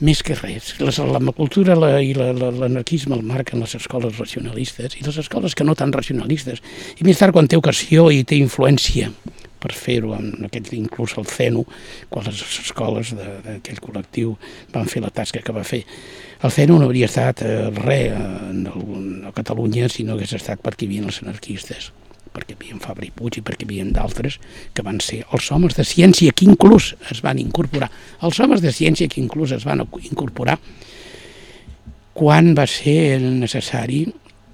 Més que res. Les, la, la cultura la, i l'anarquisme el marquen les escoles racionalistes i les escoles que no tan racionalistes. I més tard, quan té ocasió i té influència per fer-ho, aquest, inclús el CENU, quan les escoles d'aquell col·lectiu van fer la tasca que va fer. El CENU no hauria estat eh, res a Catalunya si no hagués estat perquè hi havia els anarquistes perquè hi havia Fabri Puig i perquè hi havia d'altres que van ser els homes de ciència que inclús es van incorporar. Els homes de ciència que inclús es van incorporar quan va ser necessari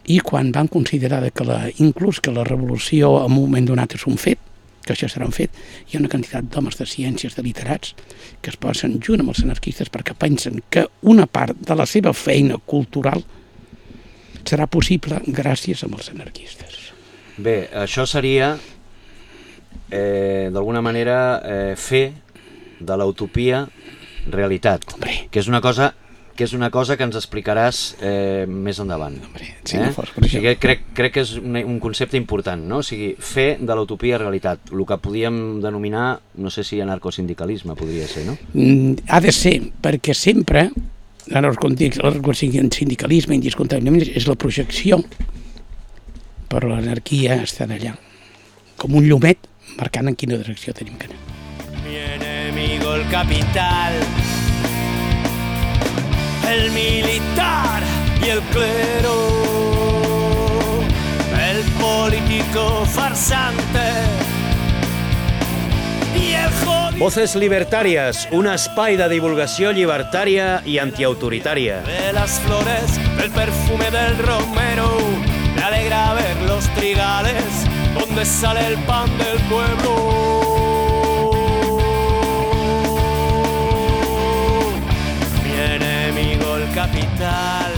i quan van considerar que la, inclús que la revolució en un moment donat és un fet, que això serà un fet, hi ha una quantitat d'homes de ciències, de literats, que es posen junt amb els anarquistes perquè pensen que una part de la seva feina cultural serà possible gràcies als anarquistes. Bé, això seria, eh, d'alguna manera, eh, fer de l'utopia realitat, Hombre. que és una cosa que és una cosa que ens explicaràs eh, més endavant. Hombre, si no fos per o sigui, crec, crec que és un, un concepte important, no? O sigui, fer de l'utopia realitat, el que podíem denominar, no sé si anarcosindicalisme podria ser, no? Mm, ha de ser, perquè sempre l'anarcosindicalisme indiscontablement és la projecció però l'anarquia està allà com un llumet marcant en quina direcció tenim que anar. Mi enemigo el capital, el militar y el clero, el político farsante Voces Libertàries, un espai de divulgació llibertària i antiautoritària. de las flores, el perfume del romero. Alegra ver los trigales donde sale el pan del pueblo. Mi enemigo el capital.